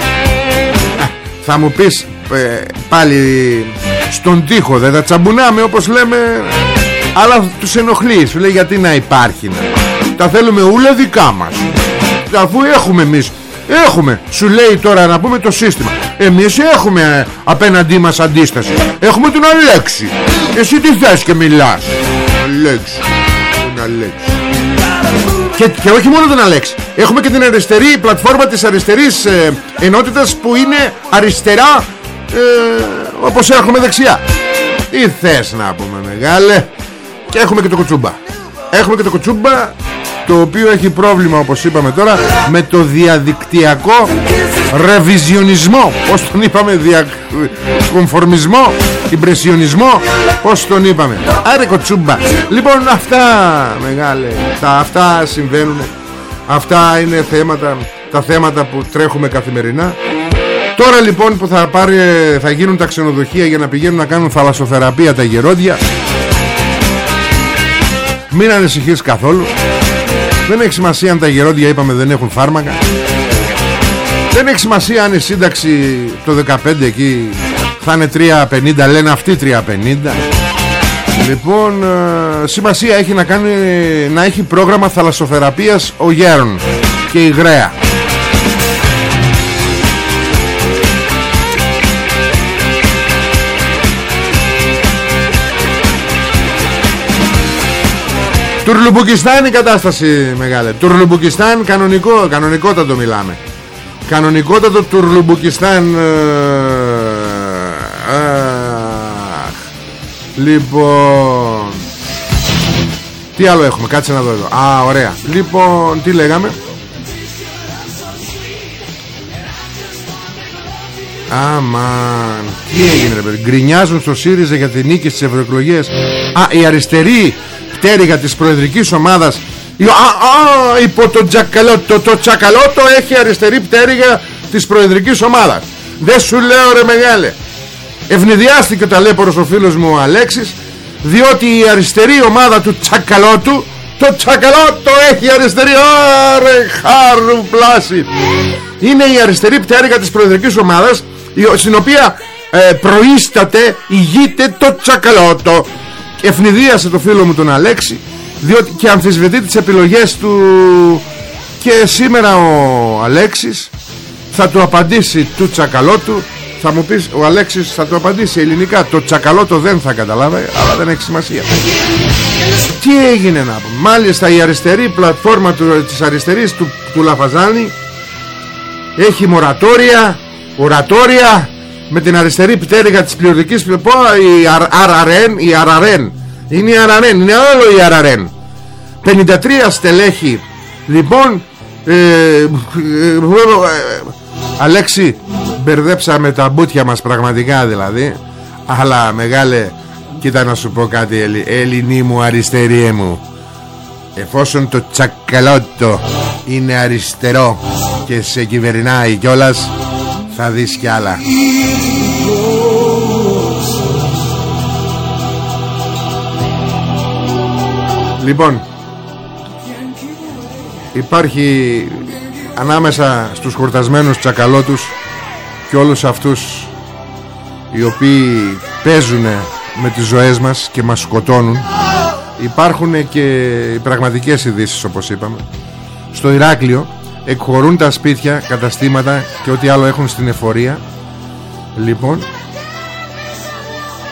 [SPEAKER 1] Θα μου πεις ε, πάλι στον τοίχο δεν τα τσαμπουνάμε όπως λέμε. Αλλά τους ενοχλεί σου λέει γιατί να υπάρχει να. τα θέλουμε ούλα δικά μας. Αφού έχουμε εμείς Έχουμε, σου λέει τώρα να πούμε το σύστημα. Εμείς έχουμε ε, απέναντί μας αντίσταση. Έχουμε τον Αλέξη. Εσύ τι θες και μιλάς; Αλέξη. Τον Αλέξη. Και, και όχι μόνο τον Αλέξη. Έχουμε και την αριστερή πλατφόρμα της αριστερής ε, ενότητας Που είναι αριστερά ε, Όπως έχουμε δεξιά. Τι θες να πούμε μεγάλε; Και έχουμε και το κουτσούμπα. Έχουμε και το κουτσούμπα το οποίο έχει πρόβλημα όπως είπαμε τώρα με το διαδικτυακό ρεβιζιονισμό. Πως τον είπαμε δια... κομφορμισμό ιμπρεσιονισμό πως τον είπαμε. Άρε κοτσούμπα λοιπόν αυτά μεγάλε. Τα, αυτά συμβαίνουν αυτά είναι θέματα τα θέματα που τρέχουμε καθημερινά Τώρα λοιπόν που θα, πάρει, θα γίνουν τα ξενοδοχεία για να πηγαίνουν να κάνουν θαλασσοθεραπεία τα γερόντια Μην ανησυχείς καθόλου. Δεν έχει σημασία αν τα γερόντια είπαμε δεν έχουν φάρμακα. Δεν έχει σημασία αν η σύνταξη το 15 εκεί θα είναι 3.50 Λένε αυτοί 3.50 Λοιπόν ε, σημασία έχει να, κάνει, να έχει πρόγραμμα θαλασσοθεραπείας ο Γέρον και η Γραία Τουρλουμπουκιστάν η κατάσταση μεγάλη Τουρλουμπουκιστάν κανονικό Κανονικότατο μιλάμε. Κανονικότατο Τουρλουμπουκιστάν ε, ε, Λοιπόν Τι άλλο έχουμε Κάτσε να δω εδώ. Α ωραία. Λοιπόν τι λέγαμε; Αμαν Τι έγινε ρε παιδί. Γκρινιάζουν στο ΣΥΡΙΖΑ για την νίκη στις ευρωεκλογές. Α οι αριστεροί πτέρυγα της προεδρικής ομάδας. Α, α, υπό το τσακαλώτο το τσακαλώτο έχει αριστερή πτέρυγα της προεδρικής ομάδας. Δεν σου λέω ρε μεγάλε. Ευνηδιάστηκε ο ταλέπορος ο φίλος μου ο Αλέξης διότι η αριστερή ομάδα του τσακαλώτου το τσακαλώτο έχει αριστερή. Ωρε χάρου πλάση. Είναι η αριστερή πτέρυγα της προεδρικής ομάδας Στην οποία ε, προείσταται Ηγείται το τσακαλώτο ευνηδίασε το φίλο μου τον Αλέξη διότι και αμφισβητεί τις επιλογές του και σήμερα ο Αλέξης θα του απαντήσει του τσακαλώτου. Θα μου πεις ο Αλέξης θα του απαντήσει ελληνικά το τσακαλώτο δεν θα καταλάβει αλλά δεν έχει σημασία. Τι έγινε να πούμε. Μάλιστα η αριστερή πλατφόρμα του, της αριστερής του, του Λαφαζάνη έχει μορατόρια ορατόρια με την αριστερή πτέρυγα της πληρωτικής πω η Αραρέν η Αραρέν. Είναι η Αραρέν είναι άλλο η Αραρέν. 53 στελέχη. Λοιπόν ε, ε, ε, Αλέξη μπερδέψαμε τα μπούτια μας πραγματικά δηλαδή. Αλλά μεγάλε κοίτα να σου πω κάτι Ελλη, Ελληνί μου αριστερή μου. Εφόσον το τσακαλώτο είναι αριστερό και σε κυβερνάει κιόλας θα δεις κι άλλα. Λοιπόν Υπάρχει Ανάμεσα στους χορτασμένους τσακαλώτους Και όλους αυτούς Οι οποίοι Παίζουν με τις ζωές μας Και μας σκοτώνουν Υπάρχουν και οι πραγματικές ειδήσεις όπως είπαμε. Στο Ηράκλειο εκχωρούν τα σπίτια, καταστήματα και ό,τι άλλο έχουν στην εφορία. Λοιπόν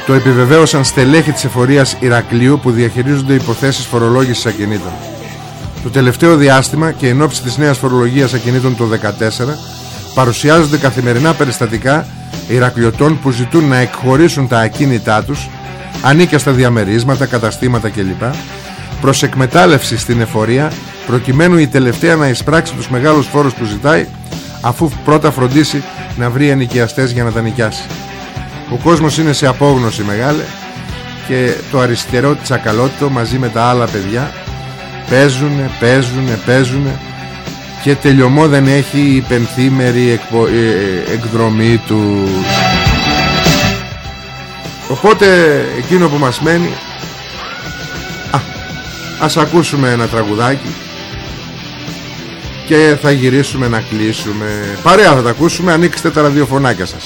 [SPEAKER 1] το επιβεβαίωσαν στελέχη της εφορίας Ηρακλείου που διαχειρίζονται υποθέσεις φορολόγησης ακινήτων. Το τελευταίο διάστημα και εν ώψη της νέας φορολογίας ακινήτων το 2014 παρουσιάζονται καθημερινά περιστατικά Ηρακλειωτών που ζητούν να εκχωρήσουν τα ακίνητά τους ανήκια στα διαμερίσματα, καταστήματα κλπ. Προς εκμετάλλευση στην εφορία προκειμένου η τελευταία να εισπράξει τους μεγάλους φόρους που ζητάει αφού πρώτα φροντίσει να βρει ενοικιαστές για να τα νοικιάσει. Ο κόσμος είναι σε απόγνωση μεγάλη και το αριστερό τσακαλώτο μαζί με τα άλλα παιδιά παίζουνε, παίζουνε, παίζουνε και τελειωμό δεν έχει η πενθήμερη εκπο... Ε, ε, εκδρομή του. Οπότε εκείνο που μας μένει Α, ας ακούσουμε ένα τραγουδάκι και θα γυρίσουμε να κλείσουμε. Παρέα θα τα ακούσουμε. Ανοίξτε τα ραδιοφωνάκια σας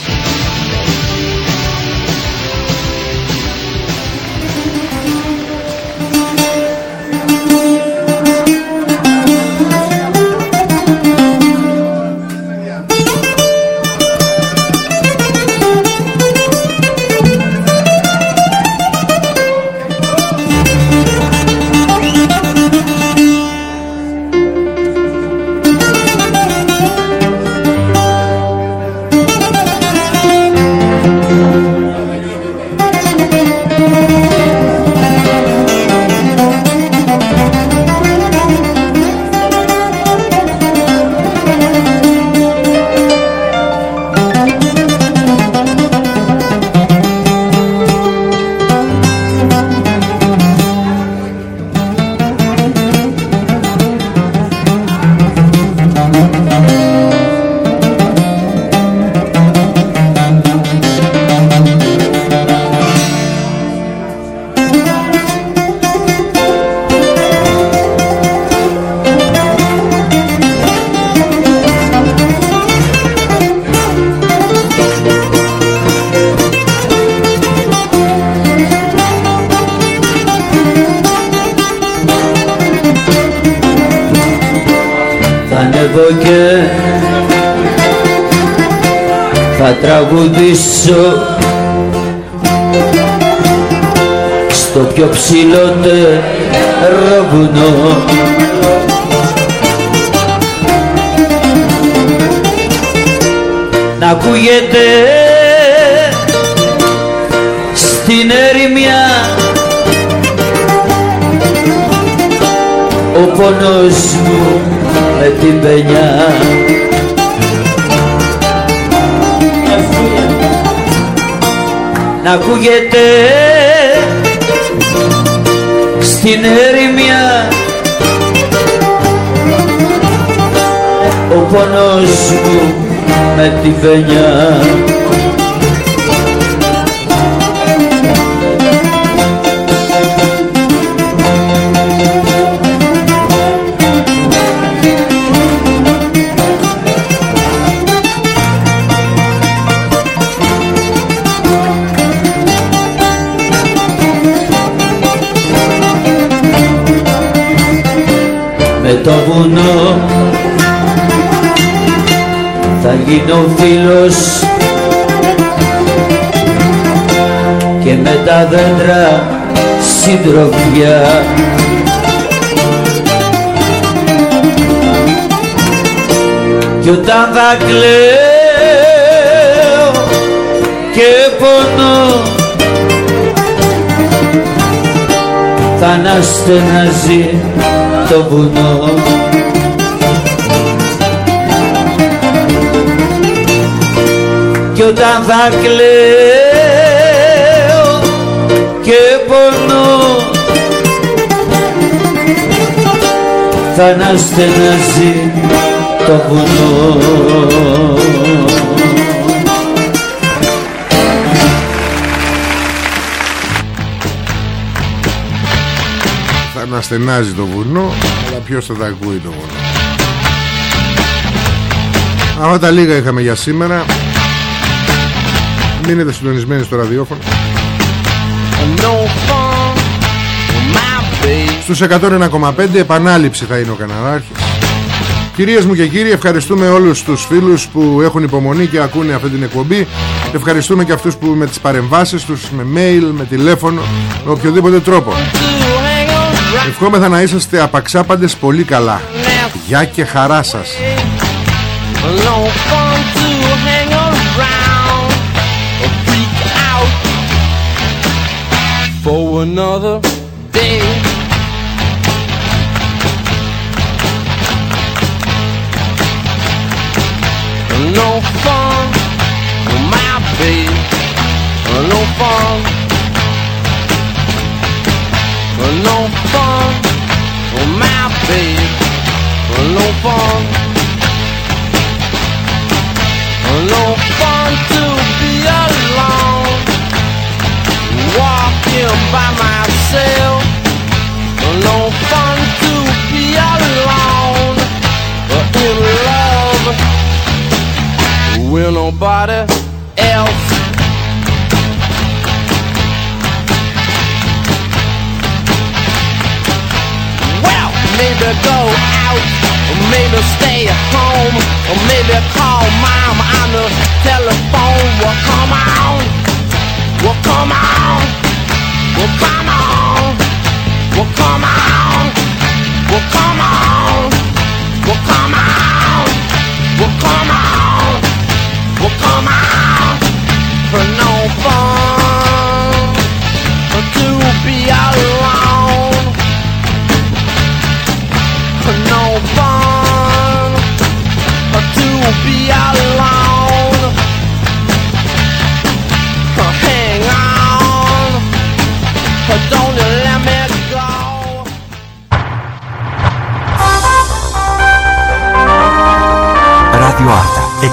[SPEAKER 2] τραγουδήσω. Στο πιο ψηλότερο βουνό να ακούγεται στην ερημιά ο πόνος μου με την πενιά να ακούγεται στην ερημιά ο πόνος μου με τη βενιά το βουνό. Θα γίνω φίλος και με τα δέντρα συντροφιά. Κι όταν θα κλαίω και πονώ θα αναστενάζει το βουνό. Κι όταν θα κλαίω και πονώ θα αναστενάζει το βουνό
[SPEAKER 1] στενάζει το βουνό αλλά ποιος θα τα ακούει το βουνό. Αυτά τα λίγα είχαμε για σήμερα. Μείνετε συντονισμένοι στο ραδιόφωνο. Στους 101,5 επανάληψη θα είναι ο Καναδάρχης Κυρίες μου και κύριοι ευχαριστούμε όλους τους φίλους που έχουν υπομονή και ακούνε αυτή την εκπομπή. Ευχαριστούμε και αυτούς που με τις παρεμβάσεις τους Με mail, με τηλέφωνο Με οποιοδήποτε τρόπο Ευχόμεθα να είσαστε απαξάπαντες πολύ καλά. Γεια και χαρά σας. For another day. No fun fun. No fun to be alone. Walking by myself. No fun to be alone. But in love with nobody else.
[SPEAKER 3] Well, maybe go out maybe stay at home, or maybe call mom on the telephone. Well, come on, well, come on, well, come on, well, come on, well, come on, well, come on, well, come on, well, come on, for no fun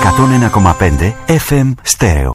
[SPEAKER 4] 101,5 FM Στέρεο